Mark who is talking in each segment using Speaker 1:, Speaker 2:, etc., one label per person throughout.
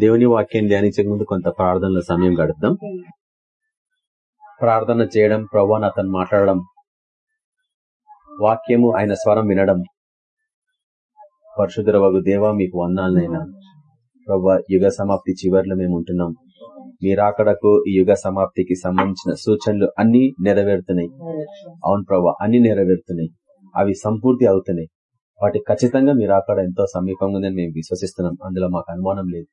Speaker 1: దేవుని వాక్యాన్ని ధ్యానించక ముందు కొంత ప్రార్థనలో సమయం గడుపుదాం. ప్రార్థన చేయడం ప్రభా అతను మాట్లాడడం వాక్యము ఆయన స్వరం వినడం పరిశుద్ధ వగు దేవా మీకు వందాలనైనా ప్రభా యుగ సమాప్తి చివరిలో మేము ఉంటున్నాం. మీరాకడకు ఈ యుగ సమాప్తికి సంబంధించిన సూచనలు అన్ని నెరవేరుతున్నాయి. అవును ప్రభా అన్ని నెరవేరుతున్నాయి. అవి సంపూర్తి అవుతున్నాయి. వాటి ఖచ్చితంగా మీరు అక్కడ ఎంతో సమీపంగా ఉందని మేము విశ్వసిస్తున్నాం. అందులో మాకు అనుమానం లేదు.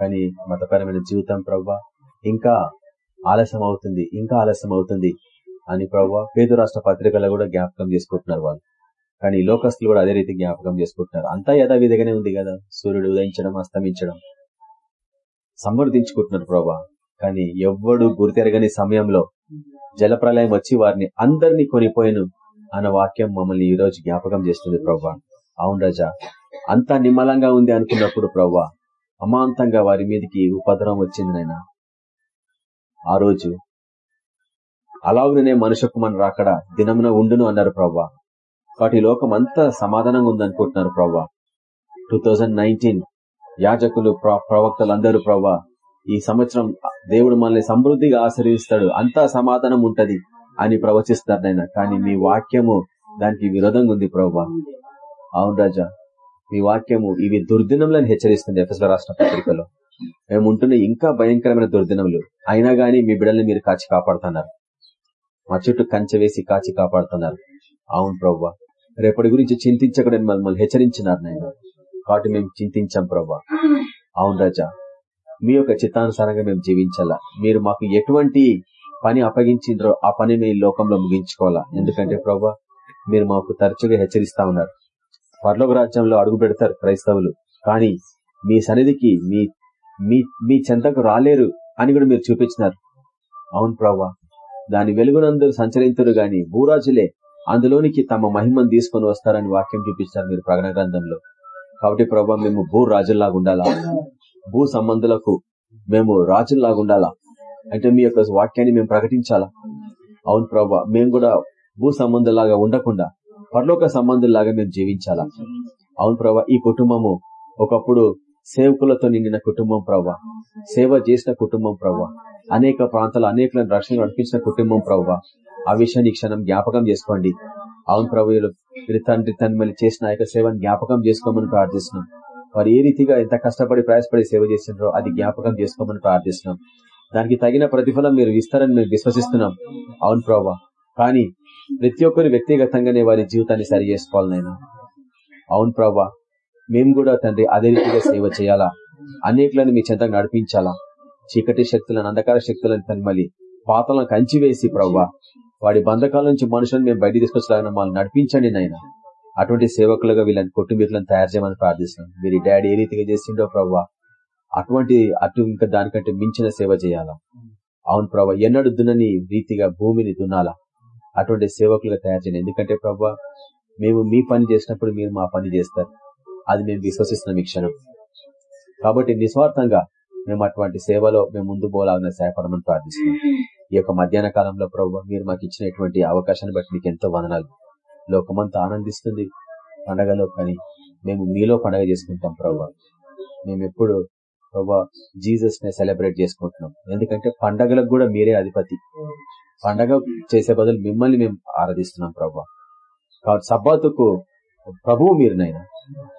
Speaker 1: కానీ మతపరమైన జీవితం ప్రవ్వా ఇంకా ఆలస్యం అవుతుంది ఇంకా ఆలస్యం అవుతుంది అని ప్రవ్వా పేద రాష్ట్ర పత్రికలో కూడా జ్ఞాపకం చేసుకుంటున్నారు వాళ్ళు. కానీ లోకస్తులు కూడా అదే రీతి జ్ఞాపకం చేసుకుంటున్నారు. అంతా యథావిధిగానే ఉంది కదా. సూర్యుడు ఉదయించడం అస్తమించడం. సమర్థించుకుంటున్నారు ప్రభా కానీ ఎవ్వడు గురితెరగని సమయంలో జలప్రలయం వచ్చి వారిని అందరినీ కొనిపోయిను. అన్న వాక్యం మమ్మల్ని ఈ రోజు జ్ఞాపకం చేస్తుంది ప్రవ్వా. అవును రజా. అంతా నిమ్మలంగా ఉంది అనుకున్నప్పుడు ప్రభా అమాంతంగా వారి మీదకి ఉపద్రవం వచ్చింది నాయన. ఆ రోజు అలాగనే మనుషుకు మన రాకడ దినమున ఉండును అన్నారు ప్రభా కాబట్టి లోకం అంతా సమాధానంగా ఉందనుకుంటున్నారు ప్రభా టూ నైన్టీన్ యాజకులు ప్రవక్తలు అందరూ ప్రభా ఈ సంవత్సరం దేవుడు మనల్ని సమృద్ధిగా ఆశ్రయిస్తాడు అంతా సమాధానం ఉంటది. అని ప్రవచిస్తారు నాయన. కానీ మీ వాక్యము దానికి విరోధంగా ఉంది ప్రభా. అవును రాజా. మీ వాక్యము ఇవి దుర్దినములను హెచ్చరిస్తుంది ఎఫ్ఎస్ రాష్ట్ర పత్రికలో. మేము ఉంటున్న ఇంకా భయంకరమైన దుర్దినములు. అయినా గానీ మీ బిడ్డల్ని మీరు కాచి కాపాడుతున్నారు. మా చుట్టూ కంచె వేసి కాచి కాపాడుతున్నారు. అవును ప్రభా. రేపటి గురించి చింతించకూడని మమ్మల్ని హెచ్చరించినారు నాయన. కాబట్టి మేము చింతించాం ప్రభా. అవును రాజా. మీ యొక్క చిత్తానుసారంగా మేము జీవించాలా? మీరు మాకు ఎటువంటి పని అప్పగించిండ్రో ఆ పని మీ లోకంలో ముగించుకోవాలా? ఎందుకంటే ప్రభా మీరు మాకు తరచుగా హెచ్చరిస్తా ఉన్నారు. పర్లోక రాజ్యంలో అడుగు పెడతారు క్రైస్తవులు. కానీ మీ సన్నిధికి మీ మీ మీ చెంతకు రాలేరు అని కూడా మీరు చూపించినారు. అవును ప్రభా. దాని వెలుగునందరూ సంచరించరు గాని భూరాజులే అందులోనికి తమ మహిమను తీసుకొని వస్తారని వాక్యం చూపిస్తారు మీరు ప్రకటన గ్రంథంలో. కాబట్టి ప్రభా మేము భూ రాజుల్లాగా ఉండాలా? భూ సంబంధులకు మేము రాజుల్లాగా ఉండాలా? అంటే మీ యొక్క వాక్యాన్ని మేము ప్రకటించాలా? అవును ప్రభా మేము కూడా భూ సంబంధంలాగా ఉండకుండా పరలోక సంబంధంలాగా మేము జీవించాలా? అవును ప్రభా ఈ కుటుంబము ఒకప్పుడు సేవకులతో నిండిన కుటుంబం ప్రభా సేవ చేసిన కుటుంబం ప్రభా అనేక ప్రాంతాలు అనేకలను రక్షణ నడిపించిన కుటుంబం ప్రభా. ఆ విషయాన్ని క్షణం జ్ఞాపకం చేసుకోండి. అవును ప్రభువులు మీరు తండ్రి తన్మల్ని చేసిన ఆ యొక్క సేవను జ్ఞాపకం చేసుకోమని ప్రార్థిస్తున్నాం. వారు ఏ రీతిగా ఎంత కష్టపడి ప్రయాసపడి సేవ చేసినారో అది జ్ఞాపకం చేసుకోమని ప్రార్థిస్తున్నాం. దానికి తగిన ప్రతిఫలం మీరు ఇస్తారని మేము విశ్వసిస్తున్నాం. అవును ప్రభా. కానీ ప్రతి ఒక్కరు వ్యక్తిగతంగానే వారి జీవితాన్ని సరి చేసుకోవాలనైనా అవును ప్రభా. మేము కూడా తండ్రి అదే రీతిగా సేవ చేయాలా? అనేకులను మీ చెంత నడిపించాలా? చీకటి శక్తులను అంధకార శక్తులను తన్మలి పాతలను కంచివేసి ప్రవ్వా వాడి బంధకాల నుంచి మనుషులను మేము బయట తీసుకొచ్చేలాగా మమ్మల్ని నడిపించండి నాయన. అటువంటి సేవకులుగా వీళ్ళని కుటుంబీకులను తయారు చేయమని ప్రార్థిస్తున్నాం. మీరు డాడీ ఏ రీతిగా చేసిండో ప్రవ్వా అటువంటి అటు ఇంకా దానికంటే మించిన సేవ చేయాలా? అవును ప్రభా ఎన్నడు దున్నని రీతిగా భూమిని దున్నాలా? అటువంటి సేవకులుగా తయారు చేయండి. ఎందుకంటే ప్రభా మేము మీ పని చేసినప్పుడు మీరు మా పని చేస్తారు. అది మేము విశ్వసిస్తున్నాం ఈ క్షణం. కాబట్టి నిస్వార్థంగా మేము అటువంటి సేవలో మేము ముందు పోలాలని సహాయపడమని ప్రార్థిస్తున్నాం. ఈ యొక్క మధ్యాహ్న కాలంలో ప్రభు మీరు మాకు ఇచ్చినటువంటి అవకాశాన్ని బట్టి మీకు ఎంతో వదనాలు. లోకమంతా ఆనందిస్తుంది పండగలో కానీ మేము మీలో పండగ చేసుకుంటాం ప్రభు. మేము ఎప్పుడు ప్రభా జీసస్ని సెలబ్రేట్ చేసుకుంటున్నాం. ఎందుకంటే పండగలకు కూడా మీరే అధిపతి. పండగ చేసే బదులు మిమ్మల్ని మేము ఆరాధిస్తున్నాం ప్రభా. కాబట్టి సబ్బాతుకు ప్రభువు మీరునైనా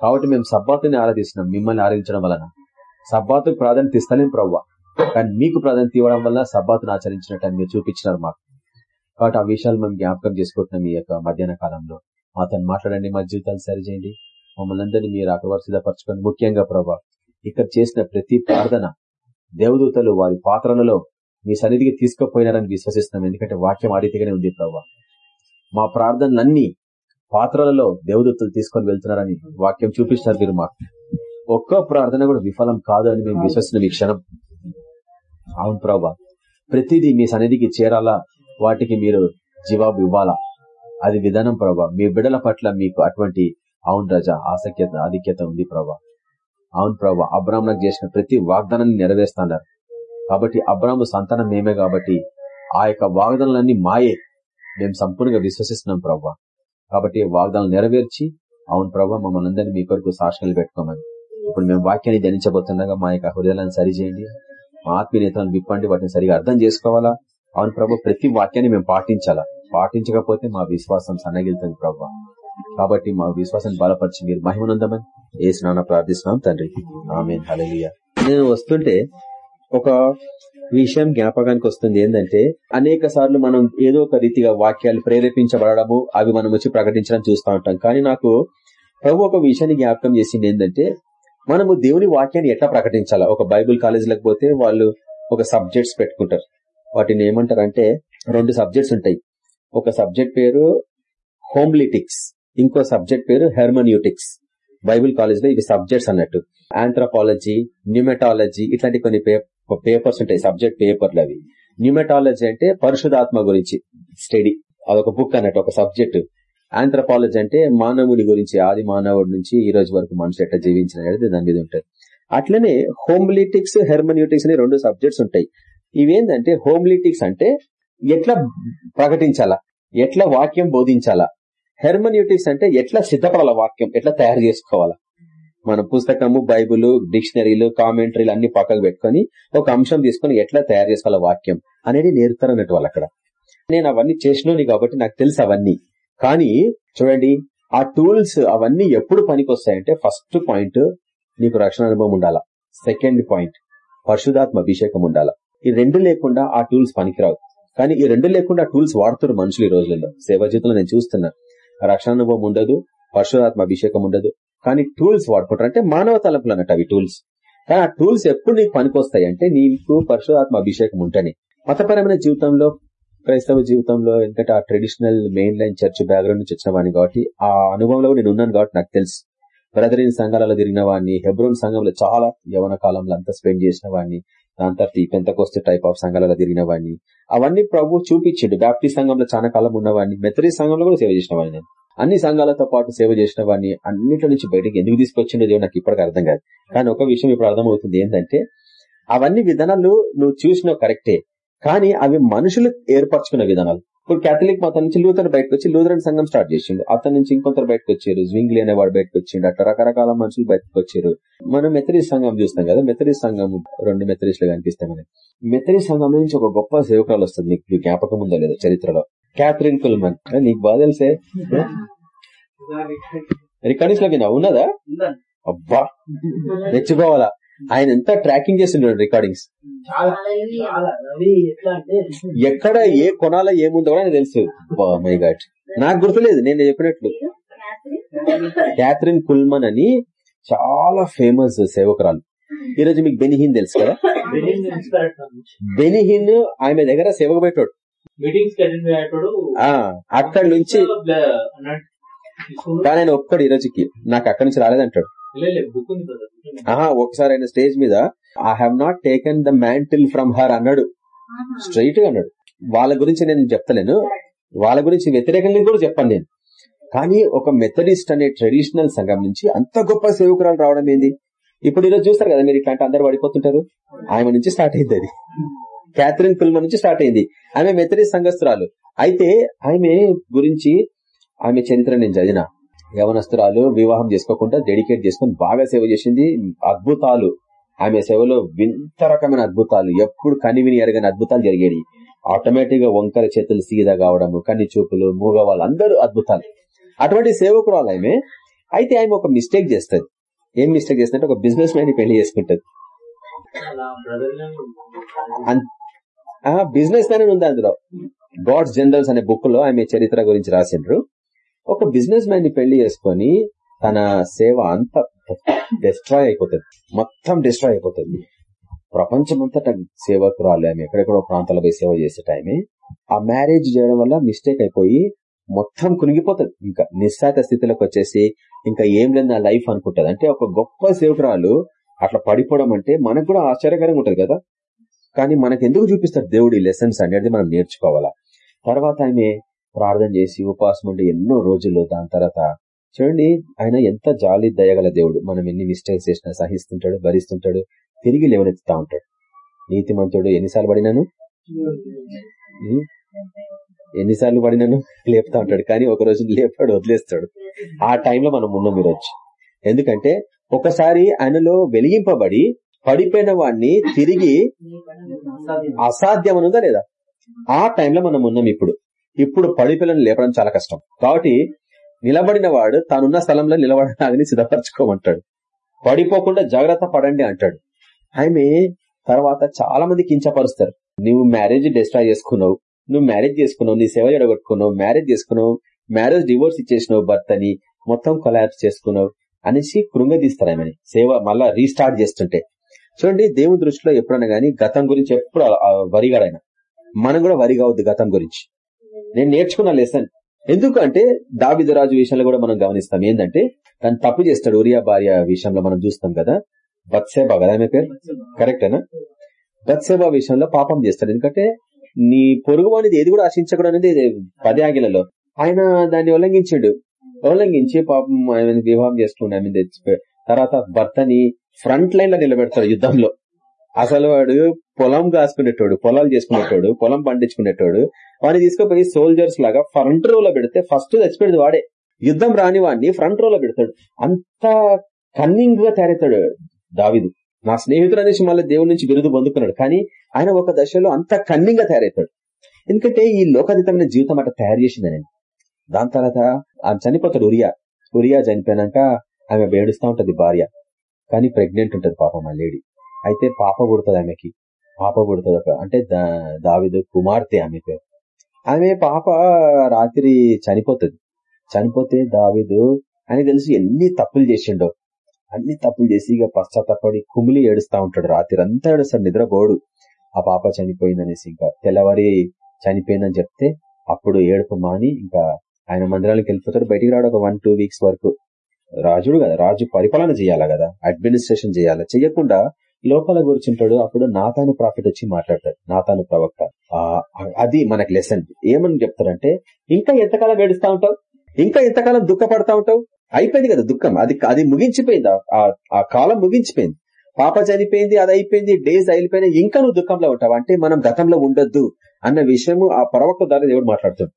Speaker 1: కాబట్టి మేము సబ్బాతుని ఆరాధిస్తున్నాం మిమ్మల్ని ఆరాధించడం వలన. సబ్బాతుకు ప్రాధాన్యత ఇస్తలేం ప్రవ్వా కానీ మీకు ప్రాధాన్యత ఇవ్వడం వల్ల సబ్బాతును ఆచరించినట్టు మీరు చూపించినారు మాకు. కాబట్టి ఆ విషయాలు మేము జ్ఞాపకం చేసుకుంటున్నాం ఈ యొక్క మధ్యాహ్న కాలంలో. మాతో మాట్లాడండి మా జీవితాలు సరిచేయండి. మమ్మల్ని అందరినీ మీరు అక్కడ సిద్ధపరచుకోండి ముఖ్యంగా ప్రభా ఇక్కడ చేసిన ప్రతి ప్రార్థన దేవదూతలు వారి పాత్రలలో మీ సన్నిధికి తీసుకుపోయినారని విశ్వసిస్తున్నాం. ఎందుకంటే వాక్యం ఆడితేగానే ఉంది ప్రభా. మా ప్రార్థనలన్నీ పాత్రలలో దేవదూతలు తీసుకొని వెళ్తున్నారని వాక్యం చూపిస్తున్నారు మీరు మాకు. ఒక్క ప్రార్థన కూడా విఫలం కాదు అని మేము విశ్వసిస్తున్నాం ఈ క్షణం. అవును ప్రభా. ప్రతిదీ మీ సన్నిధికి చేరాలా? వాటికి మీరు జవాబు ఇవ్వాలా? అది విధానం ప్రభా. మీ బిడల పట్ల మీకు అటువంటి అవును రజా ఆసక్యత ఆధిక్యత ఉంది ప్రభా. అవును ప్రభా అబ్రాహ్మణకు చేసిన ప్రతి వాగ్దానాన్ని నెరవేరుస్తున్నారు కాబట్టి అబ్రాహ్మ సంతానం మేమే కాబట్టి ఆ యొక్క వాగ్దానాలన్నీ మాయే. మేము సంపూర్ణంగా విశ్వసిస్తున్నాం ప్రభా. కాబట్టి వాగ్దానాలు నెరవేర్చి అవును ప్రభా మమ్మల్ని అందరినీ మీ కొరకు సాక్షణలు పెట్టుకోమని. ఇప్పుడు మేము వాక్యాన్ని ధనించబోతుండగా మా యొక్క హృదయాలను సరిచేయండి. మా ఆత్మీయతలను విప్పండి వాటిని సరిగా అర్థం చేసుకోవాలా? అవును ప్రభు ప్రతి వాక్యాన్ని మేము పాటించాలా? పాటించకపోతే మా విశ్వాసం సన్నగిలుతుంది ప్రభు. కాబట్టి మా విశ్వాసాన్ని బలపరిచి మీరు మహిమనందమని ఏ స్నాన ప్రార్థిస్తున్నాం తండ్రి. ఆమె నేను వస్తుంటే ఒక విషయం జ్ఞాపకానికి వస్తుంది. ఏంటంటే అనేక సార్లు మనం ఏదో ఒక రీతిగా వాక్యాలు ప్రేరేపించబడము అవి మనం వచ్చి ప్రకటించడం చూస్తూ ఉంటాం. కానీ నాకు ప్రభు ఒక విషయాన్ని జ్ఞాపకం చేసింది ఏంటంటే మనము దేవుని వాక్యాన్ని ఎట్లా ప్రకటించాలా? ఒక బైబుల్ కాలేజీలకు పోతే వాళ్ళు ఒక సబ్జెక్ట్స్ పెట్టుకుంటారు. వాటిని ఏమంటారంటే రెండు సబ్జెక్ట్స్ ఉంటాయి. ఒక సబ్జెక్ట్ పేరు హోమ్లిటిక్స్. ఇంకో సబ్జెక్ట్ పేరు హెర్మన్యూటిక్స్. బైబుల్ కాలేజ్లో ఇవి సబ్జెక్ట్స్ అన్నట్టు. ఆంథ్రపాలజీ న్యూమెటాలజీ ఇట్లాంటి కొన్ని పేపర్స్ ఉంటాయి సబ్జెక్ట్ పేపర్లు అవి. న్యూమెటాలజీ అంటే పరిశుధాత్మ గురించి స్టడీ అదొక బుక్ అన్నట్టు ఒక సబ్జెక్ట్ ఆంథ్రపాలజీ అంటే మానవుడి గురించి ఆది మానవుడి నుంచి ఈ రోజు వరకు మనుషులు ఎట్లా జీవించిన దాని మీద ఉంటుంది. అట్లనే హోమ్లిటిక్స్ హెర్మన్యూటిక్స్ అనే రెండు సబ్జెక్ట్స్ ఉంటాయి. ఇవేంటంటే హోమ్లిటిక్స్ అంటే ఎట్లా ప్రకటించాలా? ఎట్లా వాక్యం బోధించాలా? హెర్మన్యూటిక్స్ అంటే ఎట్లా సిద్ధపడాల వాక్యం ఎట్లా తయారు చేసుకోవాలా? మన పుస్తకము బైబుల్ డిక్షనరీలు కామెంటరీలు అన్ని పక్కకు పెట్టుకుని ఒక అంశం తీసుకుని ఎట్లా తయారు చేసుకోవాలి వాక్యం అనేది నేర్పుతారు అన్నట్టు వాళ్ళు అక్కడ. నేను అవన్నీ చేసినోని కాబట్టి నాకు తెలుసు అవన్నీ. కానీ చూడండి ఆ టూల్స్ అవన్నీ ఎప్పుడు పనికి వస్తాయంటే ఫస్ట్ పాయింట్ నీకు రక్షణ అనుభవం ఉండాలా. సెకండ్ పాయింట్ పరిశుధాత్మ అభిషేకం ఉండాలా. ఈ రెండు లేకుండా ఆ టూల్స్ పనికిరావు. కానీ ఈ రెండు లేకుండా టూల్స్ వాడుతున్నారు మనుషులు ఈ రోజుల్లో. సేవా జీవితంలో నేను చూస్తున్నా. రక్షణ అనుభవం ఉండదు పరశురాత్మ అభిషేకం ఉండదు. కానీ టూల్స్ వాడుకుంటారు అంటే మానవ తలపులు అన్నట్టు అవి టూల్స్. కానీ ఆ టూల్స్ ఎప్పుడు నీకు పనికొస్తాయి అంటే నీకు పరశురాత్మ అభిషేకం ఉంటేనే. మతపరమైన జీవితంలో క్రైస్తవ జీవితంలో ఎందుకంటే ఆ traditional main line church background నుంచి వచ్చిన వాడిని కాబట్టి ఆ అనుభవంలో నేను ఉన్నాను కాబట్టి నాకు తెలుసు. బ్రదరిన్ సంఘాలలో తిరిగిన వాడిని హెబ్రోన్ సంఘంలో చాలా యవన కాలంలో అంతా స్పెండ్ చేసిన వాడిని దాని తర్వాత ఈ పెంతకొస్తే టైప్ ఆఫ్ సంఘాలలో తిరిగిన వాడిని అవన్నీ ప్రభు చూపించిండు. బ్యాప్టిస్ట్ సంఘంలో చాలా కాలం ఉన్నవాడిని. మెథరీ సంఘంలో కూడా సేవ చేసిన వాడిని అన్ని సంఘాలతో పాటు సేవ చేసిన వాడిని అన్నింటి నుంచి బయటకు ఎందుకు తీసుకొచ్చిండో దేవుడు నాకు ఇప్పటికీ అర్థం కాదు. కానీ ఒక విషయం ఇప్పుడు అర్థమవుతుంది ఏంటంటే అవన్నీ విధానాలు నువ్వు చూసినావు కరెక్టే కానీ అవి మనుషులు ఏర్పరచుకున్న విధానాలు. ఇప్పుడు కేథలిక్ మతం నుంచి లూథర్ బయటకు వచ్చి లూథరన్ సంఘం స్టార్ట్ చేసిండు. అతని నుంచి ఇంకొంతరు బయటకు వచ్చారు. అనే అనేవాడు బయటకు వచ్చిండు. అట్లా రకరకాల మనుషులు బయటకు వచ్చారు. మనం మెత్తరీ సంఘం చూస్తాం కదా. మెత్తరీ సంఘం రెండు మెత్తరీస్లు కనిపిస్తాయి మనకి. మెత్తరీ సంఘం నుంచి ఒక గొప్ప సేవకురాలు వస్తుంది. మీకు జ్ఞాపకం ఉందో లేదో చరిత్రలో? Kathryn Kuhlman. నీకు బాగా తెలిసే? రికార్డింగ్స్లో ఉన్నదా? అబ్బా! మెచ్చుకోవాలా? ఆయన ఎంత ట్రాకింగ్ చేస్తున్నాడు రికార్డింగ్స్ ఎక్కడ ఏ కొనాలో ఏముందో కూడా తెలుసు. మై గాడ్ నాకు గుర్తులేదు నేను చెప్పినట్లు. క్యాథరిన్ కుల్మన్ అని చాలా ఫేమస్ సేవకురాలు. ఈ రోజు మీకు బెనిహిన్ తెలుసు కదా? బెనిహిన్ ఆమె దగ్గర సేవకు పెట్టాడు అక్కడి నుంచి కానీ ఆయన ఒక్కడు ఈ రోజుకి. నాకు అక్కడి నుంచి రాలేదంటాడు. ఒకసారి ఆయన స్టేజ్ మీద I have not taken the mantle from her అన్నాడు. స్ట్రైట్గా అన్నాడు. వాళ్ళ గురించి నేను చెప్తలేను. వాళ్ళ గురించి వ్యతిరేకంగా కూడా చెప్పాను నేను. కానీ ఒక మెథడిస్ట్ అనే ట్రెడిషనల్ సంఘం నుంచి అంత గొప్ప సేవకురాలు రావడం ఏంది? ఇప్పుడు ఈరోజు చూస్తారు కదా మీరు ఇట్లాంటి అందరు పడిపోతుంటారు? ఆమె నుంచి స్టార్ట్ అయింది అది. క్యాథరిన్ కుల్మ నుంచి స్టార్ట్ అయింది. ఆమె మెథడిస్ట్ సంఘస్థురాలు. అయితే ఆమె గురించి ఆమె చరిత్ర నేను చదివిన. యవనస్తురాలు వివాహం చేసుకోకుండా డెడికేట్ చేసుకుని బాగా సేవ చేసింది. అద్భుతాలు. ఆమె సేవలో వింత రకమైన అద్భుతాలు. ఎప్పుడు కనివిని ఎరగని అద్భుతాలు జరిగాయి ఆటోమేటిక్గా వంకర చేతులు సీదా కావడము కన్ని చూపులు మూగవాళ్ళు అందరూ అద్భుతాలు. అటువంటి సేవకురాలు ఆమె. అయితే ఆమె ఒక మిస్టేక్ చేస్తుంది. ఏం మిస్టేక్ చేస్తుంటే ఒక బిజినెస్ మ్యాన్ పెళ్ళి చేసుకుంటది. బిజినెస్ మ్యాన్ ఉంది అందులో. గాడ్స్ జనరల్స్ అనే బుక్లో ఆమె చరిత్ర గురించి రాసిండ్రు. ఒక బిజినెస్ మ్యాన్ని పెళ్ళి చేసుకుని తన సేవ అంతా డిస్ట్రాయ్ అయిపోతుంది. మొత్తం డిస్ట్రాయ్ అయిపోతుంది. ప్రపంచమంతటా సేవకురాలు ఆమె. ఎక్కడెక్కడో ప్రాంతాల్లో పోయి సేవ చేసే టైమే ఆ మ్యారేజ్ చేయడం వల్ల మిస్టేక్ అయిపోయి మొత్తం కునిగిపోతుంది. ఇంకా నిస్సాత స్థితిలోకి వచ్చేసి ఇంకా ఏం లేదు నా లైఫ్ అనుకుంటది. అంటే ఒక గొప్ప సేవకురాలు అట్లా పడిపోవడం అంటే మనకు కూడా ఆశ్చర్యకరంగా ఉంటది కదా. కానీ మనకు ఎందుకు చూపిస్తారు దేవుడి లెసన్స్ అనేది మనం నేర్చుకోవాలా? తర్వాత ఆమె ప్రార్థన చేసి ఉపాసం ఉండి ఎన్నో రోజులు దాని తర్వాత చూడండి ఆయన ఎంత జాలి దయగల దేవుడు. మనం ఎన్ని మిస్టేక్స్ చేసినా సహిస్తుంటాడు భరిస్తుంటాడు తిరిగి లేవనెత్తుతా ఉంటాడు. నీతిమంతుడు ఎన్నిసార్లు పడినాను? ఎన్నిసార్లు పడినాను? లేపుతా ఉంటాడు. కానీ ఒక రోజు లేపాడు వదిలేస్తాడు. ఆ టైంలో మనం ఉన్నాం వచ్చి ఎందుకంటే ఒకసారి ఆయనలో వెలిగింపబడి పడిపోయిన వాడిని తిరిగి అసాధ్యం అనుందా లేదా? ఆ టైంలో మనం ఉన్నాం ఇప్పుడు. ఇప్పుడు పడిపిల్లను లేపడం చాలా కష్టం. కాబట్టి నిలబడిన వాడు తానున్న స్థలంలో నిలబడడానికి సిద్ధపరచుకోమంటాడు. పడిపోకుండా జాగ్రత్త పడండి అంటాడు. ఆమె తర్వాత చాలా మంది కించపరుస్తారు. నువ్వు మ్యారేజ్ డిస్ట్రాయ్ చేసుకున్నావు. నువ్వు మ్యారేజ్ చేసుకున్నావు. నీ సేవ ఎడగొట్టుకున్నావు మ్యారేజ్ చేసుకున్నావు. మ్యారేజ్ డివోర్స్ ఇచ్చేసినావు భర్తని. మొత్తం కొలాబ్స్ చేసుకున్నావు. అనేసి కృంగదీస్తారు ఆమెని. సేవ మళ్ళా రీస్టార్ట్ చేస్తుంటే. చూడండి దేవుని దృష్టిలో ఎప్పుడైనా గానీ గతం గురించి ఎప్పుడు వరిగాడైనా. మనం కూడా వరిగా గతం గురించి. నేను నేర్చుకున్న లెసన్ ఎందుకంటే దావిదరాజు విషయంలో కూడా మనం గమనిస్తాం. ఏంటంటే తను తప్పు చేస్తాడు. ఉరియా భార్య విషయంలో మనం చూస్తాం కదా. బత్సేబా కదా ఆమె పేరు? కరెక్టేనా బత్సేబా విషయంలో పాపం చేస్తాడు. ఎందుకంటే నీ పొరుగు అనేది ఏది కూడా ఆశించకూడదు అనేది పదే ఆగిలలో ఆయన దాన్ని ఉల్లంఘించాడు. ఉల్లంఘించి పాపం ఆయన వివాహం చేసుకుని ఆమె తర్వాత భర్తని ఫ్రంట్ లైన్లో నిలబెడతాడు యుద్ధంలో. అసలు వాడు పొలం కాసుకునేటోడు పొలాలు చేసుకునేటోడు పొలం పండించుకునేటోడు వాడిని తీసుకుపోయి సోల్జర్స్ లాగా ఫ్రంట్ రో లో పెడితే ఫస్ట్ చచ్చిపోయేది వాడే. యుద్ధం రాని వాడిని ఫ్రంట్ రో లో పెడతాడు. అంత కన్నింగ్గా తయారవుతాడు దావిదు. నా స్నేహితుడు అనేసి మళ్ళీ దేవుడి నుంచి బిరుదు పొందుకున్నాడు. కానీ ఆయన ఒక దశలో అంత కన్నింగ్గా తయారవుతాడు. ఎందుకంటే ఈ లోకాతీతమైన జీవితం అట్లా తయారు చేసింది నేను దాని తర్వాత ఆమె చనిపోతాడు ఉరియా. ఉరియా చనిపోయినాక ఆమె వేడుస్తూ ఉంటది భార్య. కానీ ప్రెగ్నెంట్ ఉంటది పాపం ఆ లేడీ అయితే పాప పుడుతుంది ఆమెకి. పాప పుడుతుంది అంటే దావిదు కుమార్తె ఆమె పేరు. ఆమె పాప రాత్రి చనిపోతుంది. చనిపోతే దావిదు అని తెలిసి ఎన్ని తప్పులు చేసిండో. అన్ని తప్పులు చేసి ఇక పశ్చాత్తపడి కుమిలి ఏడుస్తా ఉంటాడు. రాత్రి అంతా ఏడుస్తాడు నిద్రపోడు. ఆ పాప చనిపోయిందనేసి ఇంకా తెల్లవారి చనిపోయిందని చెప్తే అప్పుడు ఏడుపు మాని ఇంకా ఆయన మందిరానికి వెళ్ళిపోతాడు. బయటికి రాడు ఒక వన్ టూ వీక్స్ వరకు. రాజుడు కదా రాజు పరిపాలన చేయాలా కదా అడ్మినిస్ట్రేషన్ చేయాలా? చెయ్యకుండా లోపల కూర్చుంటాడు. అప్పుడు నాతాను ప్రాఫిట్ వచ్చి మాట్లాడతాడు. నాతాను ప్రవక్త. అది మనకు లెసన్ ఏమని చెప్తారంటే ఇంకా ఎంతకాలం ఏడుస్తా ఉంటావు? ఇంకా ఎంతకాలం దుఃఖపడతా ఉంటావు? అయిపోయింది కదా దుఃఖం. అది అది ముగించిపోయింది. ఆ కాలం ముగించిపోయింది. పాప చనిపోయింది అది అయిపోయింది డేస్ అయిపోయినా ఇంకా నువ్వు దుఃఖంలో ఉంటావు? అంటే మనం గతంలో ఉండొద్దు అన్న విషయము ఆ ప్రవక్త ద్వారా దేవుడు మాట్లాడుతుంది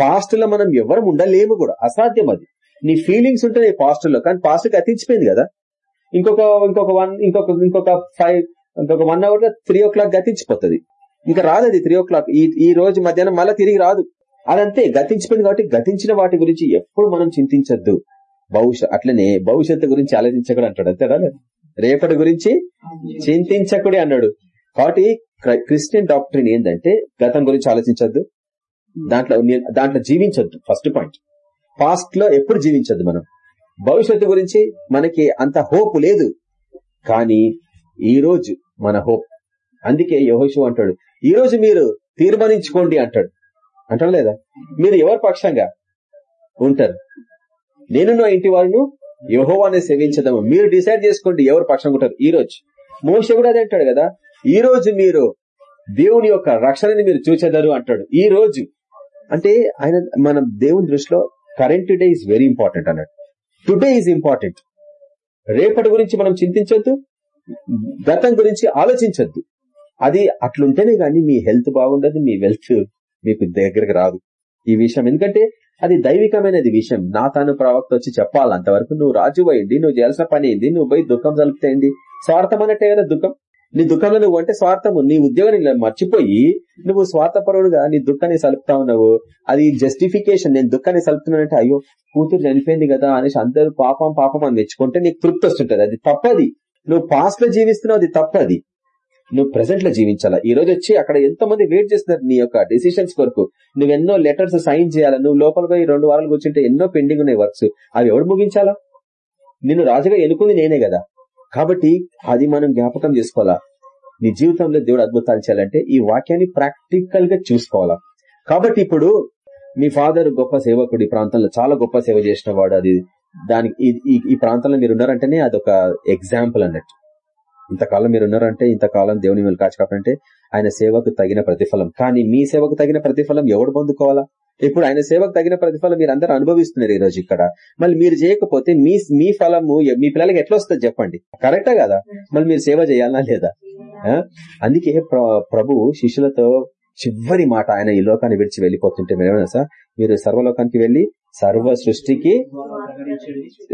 Speaker 1: పాస్ట్లో మనం ఎవరు ఉండలేము కూడా. అసాధ్యం అది. నీ ఫీలింగ్స్ ఉంటాయి పాస్ట్లో. కానీ పాస్ట్ గతించిపోయింది కదా. ఇంకొక ఇంకొక వన్ ఇంకొక ఇంకొక ఫైవ్ ఇంకొక one hour three o'clock గతించిపోతుంది. ఇంకా రాదు అది త్రీ ఓ క్లాక్ ఈ ఈ రోజు మధ్యాహ్నం మళ్ళీ తిరిగి రాదు. అదంతే గతించిపోయింది కాబట్టి గతించిన వాటి గురించి ఎప్పుడు మనం చింతించద్దు. భవిష్యత్ అట్లనే భవిష్యత్తు గురించి ఆలోచించకూడదు అంటాడు. అంతేడా రేపటి గురించి చింతించకుడే అన్నాడు. కాబట్టి క్రిస్టియన్ డాక్టరీన్ ఏంటంటే గతం గురించి ఆలోచించద్దు. దాంట్లో దాంట్లో జీవించద్దు. First point. పాస్ట్లో ఎప్పుడు జీవించద్దు మనం? భవిష్యత్తు గురించి మనకి అంత హోప్ లేదు. కానీ ఈ రోజు మన హోప్. అందుకే యహోషు అంటాడు ఈ రోజు మీరు తీర్మానించుకోండి అంటాడు. అంటాడు లేదా? మీరు ఎవరి పక్షంగా ఉంటారు? నేను నా ఇంటి వారును యహోవాన్ని సేవించదాము. మీరు డిసైడ్ చేసుకోండి ఎవరు పక్షంగా ఉంటారు. ఈ రోజు. మోస కూడా అదే అంటాడు కదా ఈ రోజు మీరు దేవుని యొక్క రక్షణని మీరు చూసేదారు అంటాడు. ఈ రోజు. అంటే ఆయన మన దేవుని దృష్టిలో current day is very important అన్నాడు. టుడే ఈజ్ ఇంపార్టెంట్ రేపటి గురించి మనం చింతించొద్దు. గతం గురించి ఆలోచించొద్దు. అది అట్లుంటేనే కానీ మీ హెల్త్ బాగుండదు మీ వెల్త్ మీకు దగ్గరకు రాదు. ఈ విషయం ఎందుకంటే అది దైవికమైనది విషయం. నా తాను ప్రవక్త వచ్చి చెప్పాలి అంతవరకు నువ్వు రాజు అయింది నువ్వు చేయాల్సిన పని అయింది నువ్వు పోయి దుఃఖం జలుపుతాయింది స్వార్థం అన్నట్టే కదా దుఃఖం. నీ దుఃఖంలో నువ్వు అంటే స్వార్థము నీ ఉద్యోగాన్ని మర్చిపోయి నువ్వు స్వార్థపరుడుగా నీ దుఃఖాన్ని సలుపుతా ఉన్నావు. అది జస్టిఫికేషన్ నేను దుఃఖాన్ని సలుపుతున్నానంటే అయ్యో కూతురు చనిపోయింది కదా అనేసి అందరూ పాపం పాపం అని తెచ్చుకుంటే నీకు తృప్తి వస్తుంటది. అది తప్పది. నువ్వు పాస్ట్లో జీవిస్తున్నావు అది తప్పది. నువ్వు ప్రెసెంట్లో జీవించాలా? ఈ రోజు వచ్చి అక్కడ ఎంతో మంది వెయిట్ చేస్తున్నారు నీ యొక్క డెసిషన్స్ కొరకు. నువ్వు ఎన్నో లెటర్స్ సైన్ చేయాలా? నువ్వు లోపల పోయి రెండు వారాలు కూర్చుంటే ఎన్నో పెండింగ్ ఉన్నాయి వర్క్స్ అవి ఎవడు ముగించాలా? నిన్ను రాజుగా ఎన్నుకుంది నేనే కదా. కాబట్టి అది మనం జ్ఞాపకం చేసుకోవాలా? నీ జీవితంలో దేవుడు అద్భుతాలు చేయాలంటే ఈ వాక్యాన్ని ప్రాక్టికల్గా చూసుకోవాలా? కాబట్టి ఇప్పుడు మీ ఫాదర్ గొప్ప సేవకుడు ఈ ప్రాంతంలో చాలా గొప్ప సేవ చేసిన వాడు అది. దానికి ఈ ప్రాంతంలో మీరు ఉన్నారంటేనే అదొక ఎగ్జాంపుల్ అన్నట్టు. ఇంతకాలం మీరు ఉన్నారంటే ఇంతకాలం దేవుని మీరు కాచుకోవాలంటే ఆయన సేవకు తగిన ప్రతిఫలం. కానీ మీ సేవకు తగిన ప్రతిఫలం ఎవడు పొందుకోవాలా? ఇప్పుడు ఆయన సేవకు తగిన ప్రతిఫలం మీరు అందరూ అనుభవిస్తున్నారు ఈ రోజు ఇక్కడ. మళ్ళీ మీరు చేయకపోతే మీ మీ ఫలము మీ పిల్లలకి ఎట్లా వస్తుంది చెప్పండి. కరెక్టా కదా? మళ్ళీ మీరు సేవ చేయాలనా లేదా? అందుకే ప్రభు శిష్యులతో చివరి మాట ఆయన ఈ లోకాన్ని విడిచి వెళ్ళిపోతుంటే మీరేమన్నా సార్? మీరు సర్వలోకానికి వెళ్ళి సర్వ సృష్టికి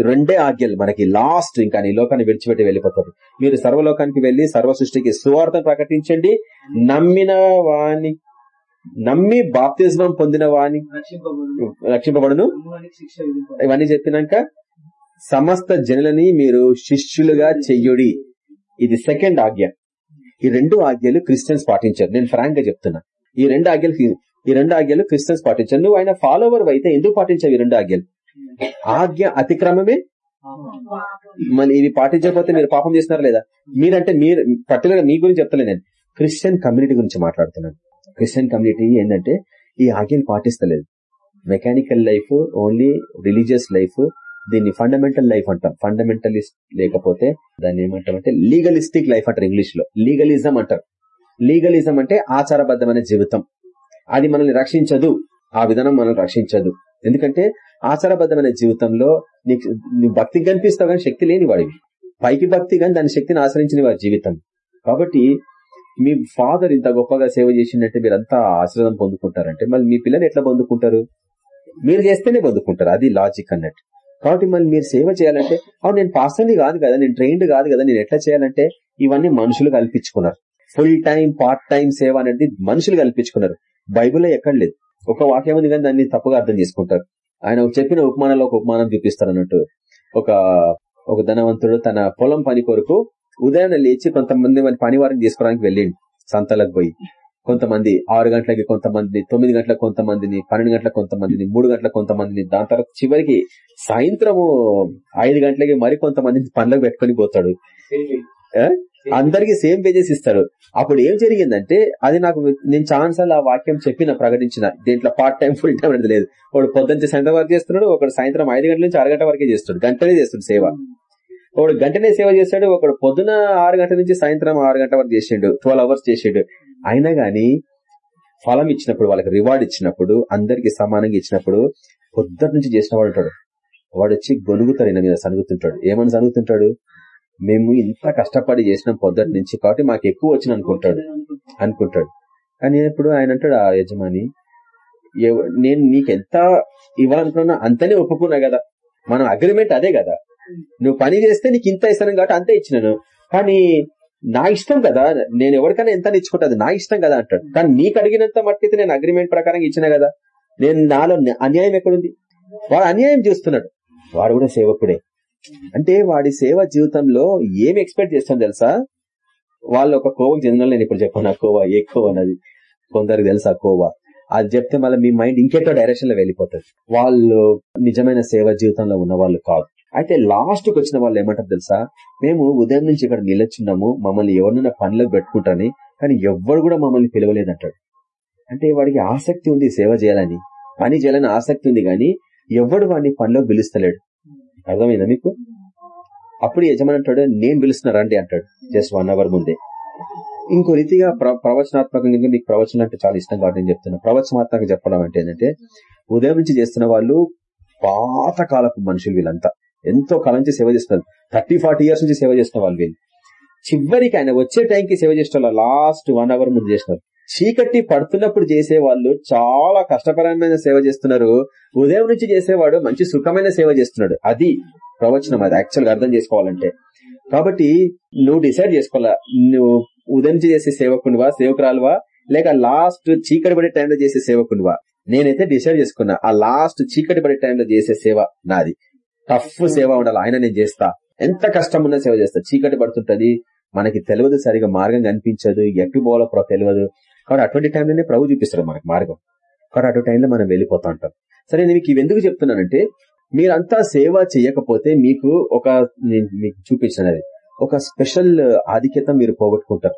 Speaker 1: రెండే ఆజ్ఞలు మనకి లాస్ట్ ఇంకా ఈ లోకాన్ని విడిచిపెట్టి వెళ్ళిపోతారు. మీరు సర్వలోకానికి వెళ్ళి సర్వ సృష్టికి సువార్థం ప్రకటించండి. నమ్మిన వాని నమ్మి బాప్తిజం పొందిన వాని రక్షింపబడును. ఇవన్నీ చెప్పినాక సమస్త జనులని మీరు శిష్యులుగా చెయ్యుడి. ఇది సెకండ్ ఆజ్ఞ. ఈ రెండు ఆజ్ఞలు క్రిస్టియన్స్ పాటించారు. నేను ఫ్రాంక్గా చెప్తున్నా. ఈ రెండు ఆజ్ఞలు ఈ రెండు ఆజ్ఞలు క్రిస్టియన్స్ పాటించారు. నువ్వు ఆయన ఫాలోవర్ అయితే ఎందుకు పాటించావు ఈ రెండు ఆజ్ఞలు? ఆజ్ఞ అతిక్రమమే? మళ్ళీ ఇవి పాటించకపోతే మీరు పాపం చేస్తున్నారా లేదా? మీరంటే మీరు పర్టికులర్ మీ గురించి చెప్తలే నేను. క్రిస్టియన్ కమ్యూనిటీ గురించి మాట్లాడుతున్నాను. క్రిస్టియన్ కమ్యూనిటీ ఏంటంటే ఈ ఆజ్ఞలు పాటిస్తలేదు. Mechanical life only religious life దీన్ని ఫండమెంటల్ లైఫ్ అంటాం. ఫండమెంటలిస్ట్ లేకపోతే దాన్ని ఏమంటామంటే లీగలిస్టిక్ లైఫ్ అంటారు ఇంగ్లీష్లో లీగలిజం అంటారు. లీగలిజం అంటే ఆచారబద్ధమైన జీవితం. అది మనల్ని రక్షించదు. ఆ విధానం మనల్ని రక్షించదు. ఎందుకంటే ఆచారబద్ధమైన జీవితంలో నీకు నువ్వు భక్తి కనిపిస్తావు కానీ శక్తి లేని వాడివి పైకి భక్తి కానీ దాని శక్తిని ఆశ్రయించిన వారి జీవితం. కాబట్టి మీ ఫాదర్ ఇంత గొప్పగా సేవ చేసిందంటే మీరంతా ఆశ్రదం పొందుకుంటారంటే మళ్ళీ మీ పిల్లలు ఎట్లా పొందుకుంటారు? మీరు చేస్తేనే పొందుకుంటారు అది లాజిక్ అన్నట్టు. కాబట్టి మళ్ళీ మీరు సేవ చేయాలంటే అవును నేను పాస్టర్ని కాదు కదా నేను ట్రైన్డ్ కాదు కదా నేను ఎట్లా చేయాలంటే ఇవన్నీ మనుషులు కల్పించుకున్నారు. ఫుల్ టైం పార్ట్ టైం సేవ అనేది మనుషులు కల్పించుకున్నారు. బైబుల్లో ఎక్కడ లేదు. ఒక వాక్యం ఉంది కానీ దాన్ని తప్పుగా అర్థం చేసుకుంటారు. ఆయన చెప్పిన ఉపమానంలో ఒక ఉపమానం చూపిస్తారు అన్నట్టు. ఒక ఒక ధనవంతుడు తన పొలం పని కొరకు ఉదయం లేచి కొంతమంది పని వారిని తీసుకోవడానికి వెళ్ళిండు. సంతలకు పోయి. కొంతమంది ఆరు గంటలకి కొంతమందిని తొమ్మిది గంటలకు కొంతమందిని పన్నెండు గంటలకు కొంతమందిని మూడు గంటలకు కొంతమందిని దాని తర్వాత చివరికి సాయంత్రము ఐదు గంటలకి మరి కొంతమందిని పనులకు పెట్టుకుని పోతాడు. అందరికి సేమ్ పేజెస్ ఇస్తారు. అప్పుడు ఏం జరిగిందంటే అది నాకు నేను ఛాన్సల్ ఆ వాక్యం చెప్పిన ప్రకటించిన. దీంట్లో పార్ట్ టైం ఫుల్ టైం అనేది లేదు. వాడు పొద్దున్న సాయంత్రం వరకు చేస్తున్నాడు ఒకడు సాయంత్రం ఐదు గంటల నుంచి అరగంట వరకే చేస్తున్నాడు. గంటనే చేస్తున్నాడు సేవ. ఒకడు గంటనే సేవ చేస్తాడు ఒకడు పొద్దున ఆరు గంటల నుంచి సాయంత్రం ఆరు గంటల వరకు చేసిండు ట్వెల్వ్ అవర్స్ చేసాడు. అయినా గాని ఫలం ఇచ్చినప్పుడు వాళ్ళకి రివార్డ్ ఇచ్చినప్పుడు అందరికి సమానంగా ఇచ్చినప్పుడు పొద్దుటి నుంచి చేసిన వాడు ఉంటాడు. వాడు వచ్చి గొనుగుతాడు ఈయన మీద సనుగుతుంటాడు. ఏమని సనుగుతుంటాడు? మేము ఇంత కష్టపడి చేసినాం పొద్దుటి నుంచి కాబట్టి మాకు ఎక్కువ వచ్చిన అనుకుంటాడు. అనుకుంటాడు. కానీ ఇప్పుడు ఆయన అంటాడు ఆ యజమాని నేను నీకు ఎంత ఇవ్వాలనుకున్నా అంతనే ఒప్పుకున్నా కదా. మనం అగ్రిమెంట్ అదే కదా. నువ్వు పని చేస్తే నీకు ఇంత ఇస్తాను కాబట్టి అంతే ఇచ్చినాను. కానీ నా ఇష్టం కదా నేను ఎవరికైనా ఎంత ఇచ్చుకుంటుంది నా ఇష్టం కదా అంటాడు. కానీ నీకు అడిగినంత మట్టితే నేను అగ్రిమెంట్ ప్రకారం ఇచ్చిన కదా నేను నాలో అన్యాయం ఎక్కడుంది? వాడు అన్యాయం చూస్తున్నాడు. వాడు కూడా సేవకుడే. అంటే వాడి సేవ జీవితంలో ఏమి ఎక్స్పెక్ట్ చేస్తాను తెలుసా? వాళ్ళు ఒక కోవకు చెందిన నేను ఇప్పుడు చెప్పాను ఆ కోవా ఏ కోవ అన్నది. కొందరికి తెలుసా కోవా. అది చెప్తే మళ్ళీ మీ మైండ్ ఇంకెటో డైరెక్షన్లో వెళ్ళిపోతుంది. వాళ్ళు నిజమైన సేవ జీవితంలో ఉన్న వాళ్ళు కాదు. అయితే లాస్ట్కి వచ్చిన వాళ్ళు ఏమంటారు తెలుసా? మేము ఉదయం నుంచి ఇక్కడ నిలచున్నాము మమ్మల్ని ఎవరినైనా పనిలోకి పెట్టుకుంటారని కానీ ఎవ్వరు కూడా మమ్మల్ని పిలవలేదంటాడు. అంటే వాడికి ఆసక్తి ఉంది సేవ చేయాలని పని చేయాలని ఆసక్తి ఉంది కానీ ఎవడు వాడిని పనిలోకి పిలుస్తలేడు. అర్థమైందా మీకు? అప్పుడు యజమాని అంటాడు నేను పిలుస్తున్నా రండి అంటాడు జస్ట్ వన్ అవర్ ముందే. ఇంకో రీతిగా ప్రవచనాత్మకంగా నీకు ప్రవచనం అంటే చాలా ఇష్టం కాబట్టి నేను చెప్తున్నా. ప్రవచనాత్మకంగా చెప్పడం అంటే ఏంటంటే ఉదయం నుంచి చేస్తున్న వాళ్ళు పాతకాలపు మనుషులు వీళ్ళంతా. ఎంతో కాలం నుంచి సేవ చేస్తున్నారు. థర్టీ ఫార్టీ ఇయర్స్ నుంచి సేవ చేస్తున్న వాళ్ళు వీళ్ళు. చివరికి ఆయన వచ్చే టైంకి సేవ చేసిన లాస్ట్ వన్ అవర్ ముందు చేసినారు చీకటి పడుతున్నప్పుడు చేసే వాళ్ళు చాలా కష్టపరమైన సేవ చేస్తున్నారు. ఉదయం నుంచి చేసేవాడు మంచి సుఖమైన సేవ చేస్తున్నాడు. అది ప్రవచనం అది యాక్చువల్గా అర్థం చేసుకోవాలంటే. కాబట్టి నువ్వు డిసైడ్ చేసుకోవాలా? నువ్వు ఉదయం నుంచి చేసే సేవకునివా సేవకురాలువా? లేక లాస్ట్ చీకటి పడే టైంలో చేసే సేవకునివా? నేనైతే డిసైడ్ చేసుకున్నా ఆ లాస్ట్ చీకటి పడే టైంలో చేసే సేవ నాది. టఫ్ సేవ ఉండాలి. ఆయన నేను చేస్తా. ఎంత కష్టం ఉన్న సేవ చేస్తా. చీకటి పడుతుంటది. మనకి తెలియదు సరిగా మార్గం కనిపించదు. ఎట్టు పోవాలో తెలియదు. కాబట్టి అటువంటి టైంలోనే ప్రభు చూపిస్తారు మనకు మార్గం. కాబట్టి అటు టైంలో మనం వెళ్ళిపోతా ఉంటాం. సరే నేను మీకు ఎందుకు చెప్తున్నానంటే మీరంతా సేవ చేయకపోతే మీకు ఒక మీకు చూపించినది ఒక స్పెషల్ ఆధిక్యత మీరు పోగొట్టుకుంటారు.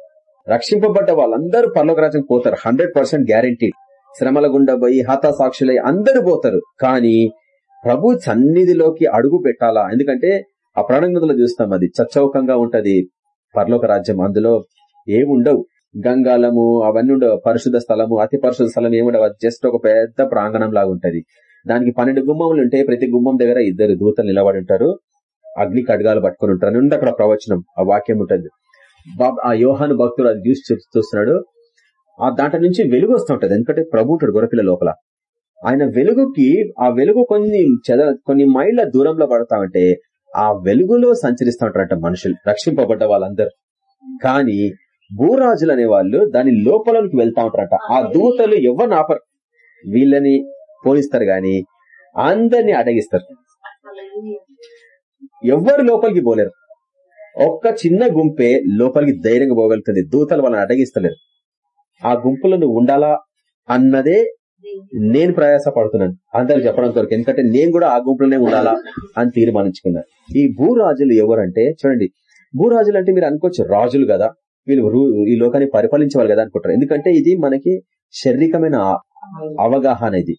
Speaker 1: రక్షింపబడ్డ వాళ్ళందరూ పర్లోకరాజ్యం పోతారు. హండ్రెడ్ పర్సెంట్ గ్యారంటీ శ్రమల గుండా పోయి హతాసాక్షులై అందరూ పోతారు. కానీ ప్రభు సన్నిధిలోకి అడుగు పెట్టాలా? ఎందుకంటే ఆ ప్రాణంగతలో చూస్తాం అది. చచ్చౌకంగా ఉంటది. పర్లోక రాజ్యం అందులో ఏముండవు. గంగాలము అవన్నీ ఉండవు. పరిశుద్ధ స్థలము అతి పరిశుద్ధ స్థలం ఏముండవు. జస్ట్ ఒక పెద్ద ప్రాంగణం లాగా ఉంటది. దానికి పన్నెండు గుమ్మములు ఉంటాయి. ప్రతి గుమ్మం దగ్గర ఇద్దరు దూతలు నిలబడి ఉంటారు. అగ్ని కడ్గాలు పట్టుకుని ఉంటారు. నుండి అక్కడ ప్రవచనం ఆ వాక్యం ఉంటుంది. ఆ యోహాను భక్తుడు అది చూసి చూస్తున్నాడు. ఆ దాంట్లో నుంచి వెలుగు వస్తూ ఉంటుంది. ఎందుకంటే ప్రభు ఉంటాడు గొరపిల్ల లోపల. ఆయన వెలుగుకి ఆ వెలుగు కొన్ని చెద కొన్ని మైళ్ళ దూరంలో పడతా ఉంటే ఆ వెలుగులో సంచరిస్తూ ఉంటారంట మనుషులు రక్షింపబడ్డ వాళ్ళందరూ. కానీ భూరాజులు అనే వాళ్ళు దాని లోపలకి వెళ్తా ఉంటారంట. ఆ దూతలు ఎవరిని ఆపరు వీళ్ళని పోలిస్తారు గాని అందరినీ అడగిస్తారు ఎవ్వరు లోపలికి పోలేరు. ఒక్క చిన్న గుంపే లోపలికి ధైర్యంగా పోగలుగుతుంది. దూతలు వాళ్ళని అడగిస్తలేరు ఆ గుంపులో నువ్వు ఉండాలా అన్నదే నేను ప్రయాస పడుతున్నాను అందరికి చెప్పడం కొరకు. ఎందుకంటే నేను కూడా ఆ గుంపులోనే ఉండాలా అని తీర్మానించుకున్నాను ఈ భూరాజులు ఎవరంటే చూడండి. భూరాజులు అంటే మీరు అనుకోవచ్చు రాజులు కదా. వీళ్ళు ఈ లోకాన్ని పరిపాలించేవాళ్ళు కదా అనుకుంటారు. ఎందుకంటే ఇది మనకి శారీరకమైన అవగాహన ఇది.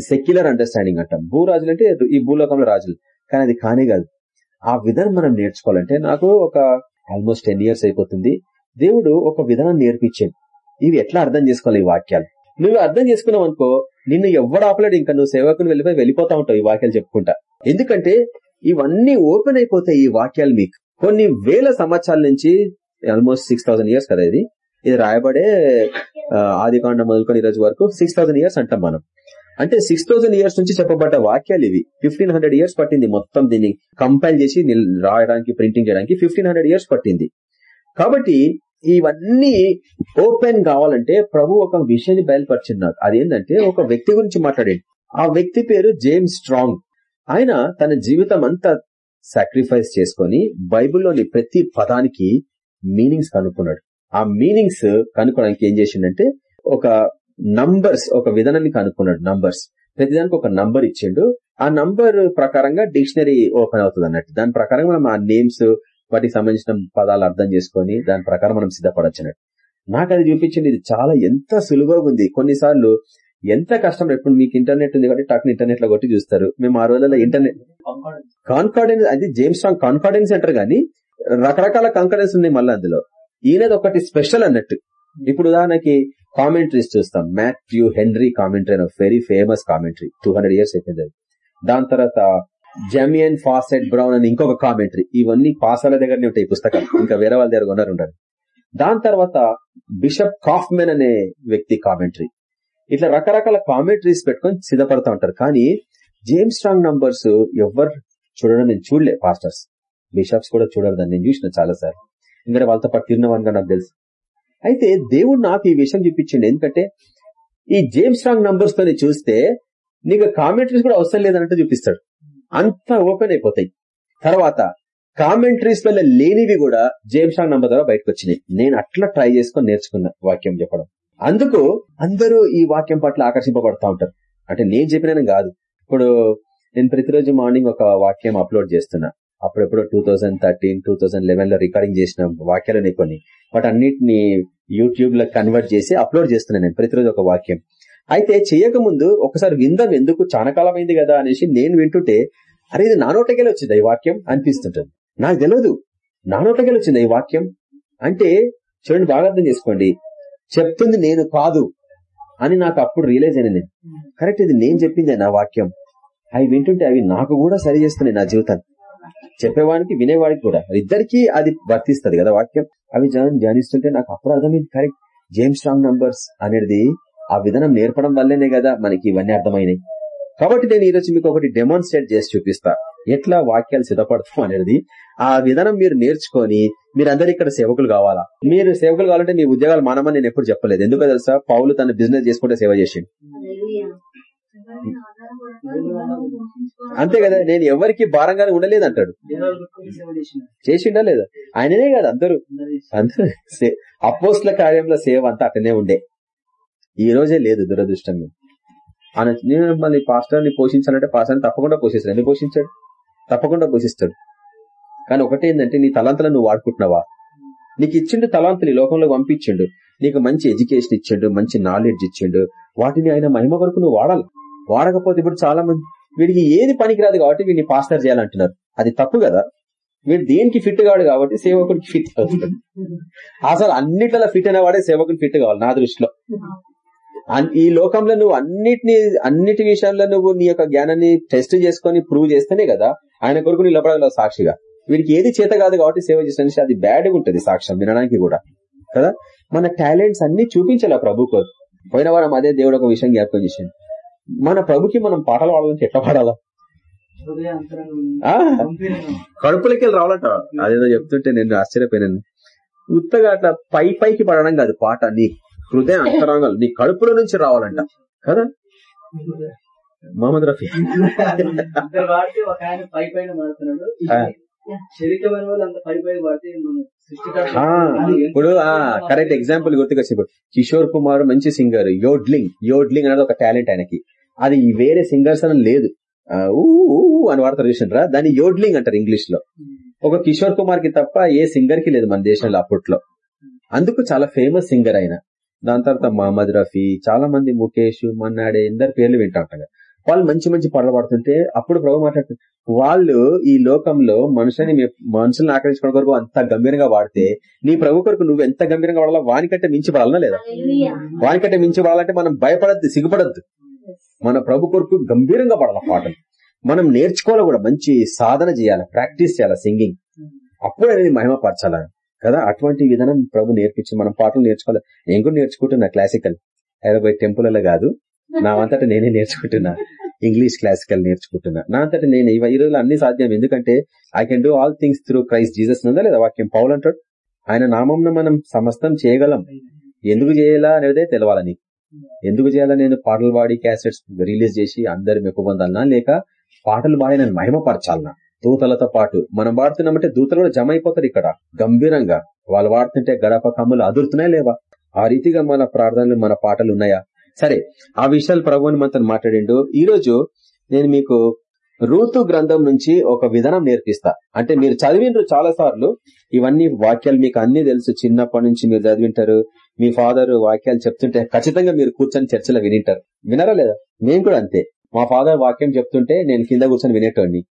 Speaker 1: సెక్యులర్ అండర్స్టాండింగ్ అంటాం. భూరాజులు అంటే ఈ భూలోకంలో రాజులు. కానీ అది కానే కాదు. ఆ విధానం మనం నేర్చుకోవాలంటే నాకు ఒక ఆల్మోస్ట్ టెన్ ఇయర్స్ అయిపోతుంది. దేవుడు ఒక విధానం నేర్పించాడు. ఇవి ఎట్లా అర్థం చేసుకోవాలి ఈ వాక్యాలు? నువ్వు అర్థం చేసుకున్నావు అనుకో నిన్ను ఎవడు ఆపలేడు. ఇంకా నువ్వు సేవకుని వెళ్ళిపోయి వెళ్ళిపోతా ఉంటావు ఈ వాక్యాలు చెప్పుకుంటా. ఎందుకంటే ఇవన్నీ ఓపెన్ అయిపోతాయి ఈ వాక్యాలు మీకు. కొన్ని వేల సంవత్సరాల నుంచి ఆల్మోస్ట్ సిక్స్ ఇయర్స్ కదా ఇది? ఇది రాయబడే ఆది కాండం మొదలుకొని ఈ రోజు వరకు సిక్స్ ఇయర్స్ అంటాం మనం. అంటే సిక్స్ ఇయర్స్ నుంచి చెప్పబడ్డ వాక్యాలు ఇవి. ఫిఫ్టీన్ హండ్రెడ్ ఇయర్స్ పట్టింది మొత్తం దీన్ని కంపైల్ చేసి రాయడానికి ప్రింటింగ్ చేయడానికి ఫిఫ్టీన్ హండ్రెడ్ ఇయర్స్ పట్టింది. కాబట్టి ఇవన్నీ ఓపెన్ కావాలంటే ప్రభు ఒక విషయాన్ని బయలుపరిచిన్నారు అదేంటంటే ఒక వ్యక్తి గురించి మాట్లాడండి. ఆ వ్యక్తి పేరు జేమ్స్ స్ట్రాంగ్. ఆయన తన జీవితం అంతా సాక్రిఫైస్ చేసుకుని బైబుల్లోని ప్రతి పదానికి మీనింగ్స్ కనుక్కున్నాడు. ఆ మీనింగ్స్ కనుక్కోడానికి ఏం చేసిండంటే ఒక నంబర్స్ ఒక విధానాన్ని కనుక్కున్నాడు. నంబర్స్ ప్రతిదానికి ఒక నంబర్ ఇచ్చిండు. ఆ నంబర్ ప్రకారంగా డిక్షనరీ ఓపెన్ అవుతుంది అన్నట్టు. దాని ప్రకారంగా మనం ఆ నేమ్స్ వాటికి సంబంధించిన పదాలు అర్థం చేసుకుని దాని ప్రకారం మనం సిద్ధపడచ్చినట్టు. నాకు అది చూపించింది ఇది చాలా ఎంత సులువుగా ఉంది. కొన్నిసార్లు ఎంత కష్టం ఎప్పుడు మీకు ఇంటర్నెట్ ఉంది కాబట్టి టక్ ఇంటర్నెట్లో కొట్టి చూస్తారు. మేము ఆ రోజుల్లో ఇంటర్నెట్ కాన్ఫిడెన్స్ అది జేమ్స్ స్ట్రాంగ్ కాన్ఫిడెన్స్ అంటారు కానీ రకరకాల కాన్ఫిడెన్స్ ఉన్నాయి మళ్ళీ అందులో. ఈయనది ఒకటి స్పెషల్ అన్నట్టు. ఇప్పుడు ఉదాహరణకి కామెంటరీస్ చూస్తాం. మ్యాథ్యూ హెన్రీ కామెంటరీ అని very famous commentary. Two hundred years అయిపోయింది దాని తర్వాత జమియన్ ఫాసెట్ బ్రౌన్ అని ఇంకొక కామెంటరీ ఇవన్నీ పాసాల దగ్గరనే ఉంటాయి పుస్తకాలు. ఇంకా వేరే వాళ్ళ దగ్గర కొన్నారు దాని తర్వాత బిషప్ కాఫ్మెన్ అనే వ్యక్తి కామెంటరీ ఇట్లా రకరకాల కామెంటరీస్ పెట్టుకొని సిద్ధపడతా ఉంటారు. కానీ జేమ్స్ స్ట్రాంగ్ నంబర్స్ ఎవరు చూడడం నేను చూడలే పాస్టర్స్ బిషప్స్ కూడా చూడరు దాన్ని. నేను చూసిన చాలా సార్ ఇంకా వాళ్ళతో పాటు తిరిగినవనిగా నాకు తెలుసు. అయితే దేవుడు నాకు ఈ విషయం చూపించండి. ఎందుకంటే ఈ జేమ్స్ స్ట్రాంగ్ నంబర్స్ తోని చూస్తే నీకు కామెంటరీస్ కూడా అవసరం లేదన్నట్టు చూపిస్తాడు. అంత ఓపెన్ అయిపోతాయి. తర్వాత కామెంటరీస్ వల్ల లేనివి కూడా జేమ్స్ స్ట్రాంగ్ నంబర్ ద్వారా బయటకు వచ్చినాయి. నేను అట్లా ట్రై చేసుకొని నేర్చుకున్నా వాక్యం చెప్పడం. అందుకు అందరూ ఈ వాక్యం పట్ల ఆకర్షింపబడతా ఉంటారు. అంటే నేను చెప్పిన కాదు. ఇప్పుడు నేను ప్రతిరోజు మార్నింగ్ ఒక వాక్యం అప్లోడ్ చేస్తున్నా. అప్పుడెప్పుడు two thousand thirteen two thousand లెవెన్లో recording చేసిన వాక్యాలు కొన్ని. బట్ అన్నిటిని యూట్యూబ్లో కన్వర్ట్ చేసి అప్లోడ్ చేస్తున్నాను నేను ప్రతిరోజు ఒక వాక్యం. అయితే చేయకముందు ఒకసారి విందాం ఎందుకు చాలా కాలమైంది కదా అనేసి నేను వింటుంటే అరే ఇది నా వచ్చింది ఈ వాక్యం? అనిపిస్తుంటుంది. నాకు తెలియదు నా వచ్చింది ఈ వాక్యం? అంటే చూడండి బాగా అర్థం చేసుకోండి. చెప్తుంది నేను కాదు అని నాకు అప్పుడు రియలైజ్ అయినా నేను. కరెక్ట్ ఇది నేను చెప్పిందే నా వాక్యం. అవి వింటుంటే అవి నాకు కూడా సరి చేస్తున్నాయి నా జీవితాన్ని చెప్పేవాడికి వినేవాడికి కూడా. ఇద్దరికి అది వర్తిస్తుంది కదా వాక్యం. అవి ధ్యానిస్తుంటే నాకు అప్పుడు అర్థమైంది కరెక్ట్ జేమ్స్ స్ట్రాంగ్ నంబర్స్ అనేది ఆ విధానం నేర్పడం వల్లనే కదా మనకి ఇవన్నీ అర్థమైనాయి. కాబట్టి నేను ఈరోజు మీకు ఒకటి డెమాన్స్ట్రేట్ చేసి చూపిస్తా. ఎట్లా వాక్యాలు సిద్ధపడతాం అనేది. ఆ విధానం మీరు నేర్చుకొని మీరందరూ ఇక్కడ సేవకులు కావాలా? మీరు సేవకులు కావాలంటే మీ ఉద్యోగాలు మానమని నేను ఎప్పుడు చెప్పలేదు. ఎందుకో తెలుసా? పౌలు తన బిజినెస్ చేసుకుంటే సేవ చేసిండు. అంతే కదా? నేను ఎవరికి భారంగానే ఉండలేదు అంటాడు. చేసిండా లేదా? ఆయననే కదా అందరూ. అందరూ అపోస్ల కార్యంలో సేవ అంతా అక్కడనే ఉండే. ఈ రోజే లేదు దురదృష్టంగా ఆయన నేను మళ్ళీ పాస్టర్ని పోషించాలంటే పాస్టర్ని తప్పకుండా పోషిస్తాడు. ఎందుకు పోషించాడు? తప్పకుండా పోషిస్తాడు. కానీ ఒకటి ఏంటంటే నీ తలాంతలను నువ్వు వాడుకుంటున్నావా? నీకు ఇచ్చిండు తలాంతుని లోకంలో పంపించిండు. నీకు మంచి ఎడ్యుకేషన్ ఇచ్చిండు మంచి నాలెడ్జ్ ఇచ్చిండు. వాటిని ఆయన మహిమ వరకు నువ్వు వాడాలి. వాడకపోతే ఇప్పుడు చాలా మంది వీడికి ఏది పనికిరాదు కాబట్టి వీడిని పాస్టర్ చేయాలంటున్నారు. అది తప్పు కదా. వీడు దేనికి ఫిట్ కాడు కాబట్టి సేవకుడికి ఫిట్ అవుతాడు. అసలు అన్నిట్లలో ఫిట్ అయిన వాడే సేవకుడికి ఫిట్ కావాలి నా దృష్టిలో. ఈ లోకంలో నువ్వు అన్నిటిని అన్నిటి విషయాల్లో నువ్వు నీ యొక్క జ్ఞానాన్ని టెస్ట్ చేసుకుని ప్రూవ్ చేస్తేనే కదా ఆయన కొరకు నిలబడగలవు సాక్షిగా. వీడికి ఏది చేత కాదు కాబట్టి సేవ చేసిన అది బ్యాడ్ ఉంటుంది సాక్ష్యం వినడానికి కూడా. కదా? మన టాలెంట్స్ అన్ని చూపించాలి ప్రభు పోయిన వారం అదే దేవుడు ఒక విషయం జ్ఞాపకం చేసింది మన ప్రభుకి మనం పాటలు పాడాలంటే ఎట్లా పాడాలా? కడుపులకి వెళ్ళి రావాలంట. అదేదో చెప్తుంటే నేను ఆశ్చర్యపోయినాను. ఉత్తగా అట్లా పై పైకి పడడం కాదు పాట నీ హృదయ అంతరంగాలు నీ కడుపులో నుంచి రావాలంట. కదా? మహమ్మద్ రఫీ. ఇప్పుడు కరెక్ట్ ఎగ్జాంపుల్ గుర్తుకొచ్చి కిషోర్ కుమార్ మంచి సింగర్ యోడ్లింగ్ యోడ్లింగ్ అనేది ఒక టాలెంట్ ఆయనకి. అది వేరే సింగర్స్ అని లేదు. ఊ అని వాడతారు చూసిండ్రా? దాన్ని యోడ్లింగ్ అంటారు ఇంగ్లీష్లో ఒక కిషోర్ కుమార్కి తప్ప ఏ సింగర్కి లేదు మన దేశంలో అప్పట్లో. అందుకు చాలా ఫేమస్ సింగర్ ఆయన. దాని తర్వాత మహమ్మద్ రఫీ చాలా మంది ముఖేష్ మన్నాడే అందరి పేర్లు వింటా ఉంటాం కదా. వాళ్ళు మంచి మంచి పాటలు పాడుతుంటే అప్పుడు ప్రభు మాట్లాడుతుంది వాళ్ళు ఈ లోకంలో మనుషులని మీ- మనుషుల్ని ఆకర్షించుకోవడం కొరకు అంత గంభీరంగా వాడితే నీ ప్రభు కొరకు నువ్వు ఎంత గంభీరంగా వాడాలా వానికంటే మించి పడాలనా లేదా? వానికంటే మించి పడాలంటే మనం భయపడద్దు సిగ్గుపడద్దు. మన ప్రభు కొరకు గంభీరంగా పడాల పాటలు. మనం నేర్చుకోవాలి కూడా మంచి సాధన చేయాలి ప్రాక్టీస్ చేయాలి సింగింగ్? అప్పుడు అనేది మహిమపరచాల? కదా? అటువంటి విధానం ప్రభు నేర్పించి మనం పాటలు నేర్చుకోవాలి. నేను కూడా నేర్చుకుంటున్నా క్లాసికల్ హైదరాబాద్ టెంపుల్ కాదు. నా అంతటా నేనే నేర్చుకుంటున్నా. ఇంగ్లీష్ క్లాసికల్ నేర్చుకుంటున్నా. నా అంతటా నేను. ఈ రోజులు అన్ని సాధ్యం. ఎందుకంటే I can do all things through Christ Jesus ఉందా లేదా వాక్యం? పౌల్ అంటాడు ఆయన నామంన మనం సమస్తం చేయగలం. ఎందుకు చేయాలా అనేదే తెలవాల నీకు? ఎందుకు చేయాలా నేను పాటలు పాడి క్యాసెట్స్ రిలీజ్ చేసి అందరి మెప్పు పొందాలనా? లేక పాటలు పాడి నేను మహిమపరచాలనా? దూతలతో పాటు మనం వాడుతున్నామంటే దూతలు కూడా జమ అయిపోతారు ఇక్కడ. గంభీరంగా. వాళ్ళు వాడుతుంటే గడప కమ్ములు అదురుతున్నాయి లేవా? ఆ రీతిగా మన ప్రార్థనలు మన పాటలు ఉన్నాయా? సరే ఆ విషయాలు ప్రభుని మనతో మాట్లాడిండు. ఈ రోజు నేను మీకు రూతు గ్రంథం నుంచి ఒక విధానం నేర్పిస్తా. అంటే మీరు చదివిండ్రు చాలా సార్లు ఇవన్నీ వాక్యాలు మీకు అన్ని తెలుసు. చిన్నప్పటి నుంచి మీరు చదివింటారు. మీ ఫాదర్ వాక్యాలు చెప్తుంటే ఖచ్చితంగా మీరు కూర్చొని చర్చలో వినింటారు. వినరా లేదా? మేము కూడా అంతే. మా ఫాదర్ వాక్యం చెప్తుంటే నేను కింద కూర్చొని వినేటోడిని.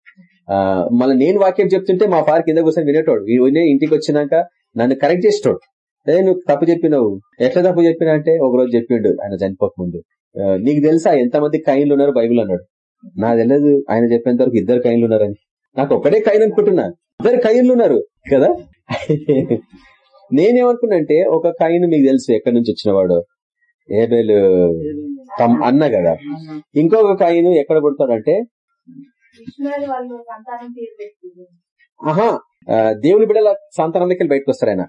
Speaker 1: మళ్ళీ నేను వాక్యం చెప్తుంటే మా ఫాదర్ కింద కూర్చొని వినేటోడు. వినే ఇంటికి వచ్చినాక నన్ను కరెక్ట్ చేసేటోడు. ఏ నువ్వు తప్పు చెప్పినావు. ఎట్లా తప్పు చెప్పినా అంటే ఒక రోజు చెప్పిండు ఆయన చనిపోక ముందు. నీకు తెలుసా ఎంతమంది కైన్లు ఉన్నారు బైబిల్ అన్నాడు. నాకు తెలియదు. ఆయన చెప్పేంత వరకు ఇద్దరు కైన్లు ఉన్నారని. నాకు ఒకటే కైన్ అనుకుంటున్నా. ఇద్దరు కైన్లు ఉన్నారు. కదా? నేనేమనుకున్నా అంటే ఒక కైన్ మీకు తెలుసు ఎక్కడి నుంచి వచ్చినవాడు ఏబేలు తమ్ అన్న కదా. ఇంకొక కైన్ ఎక్కడ పుడతాడంటే
Speaker 2: సంతానం
Speaker 1: ఆహా దేవుని బిడ్డల సంతానంలోకి బయటకు వస్తారు ఆయన?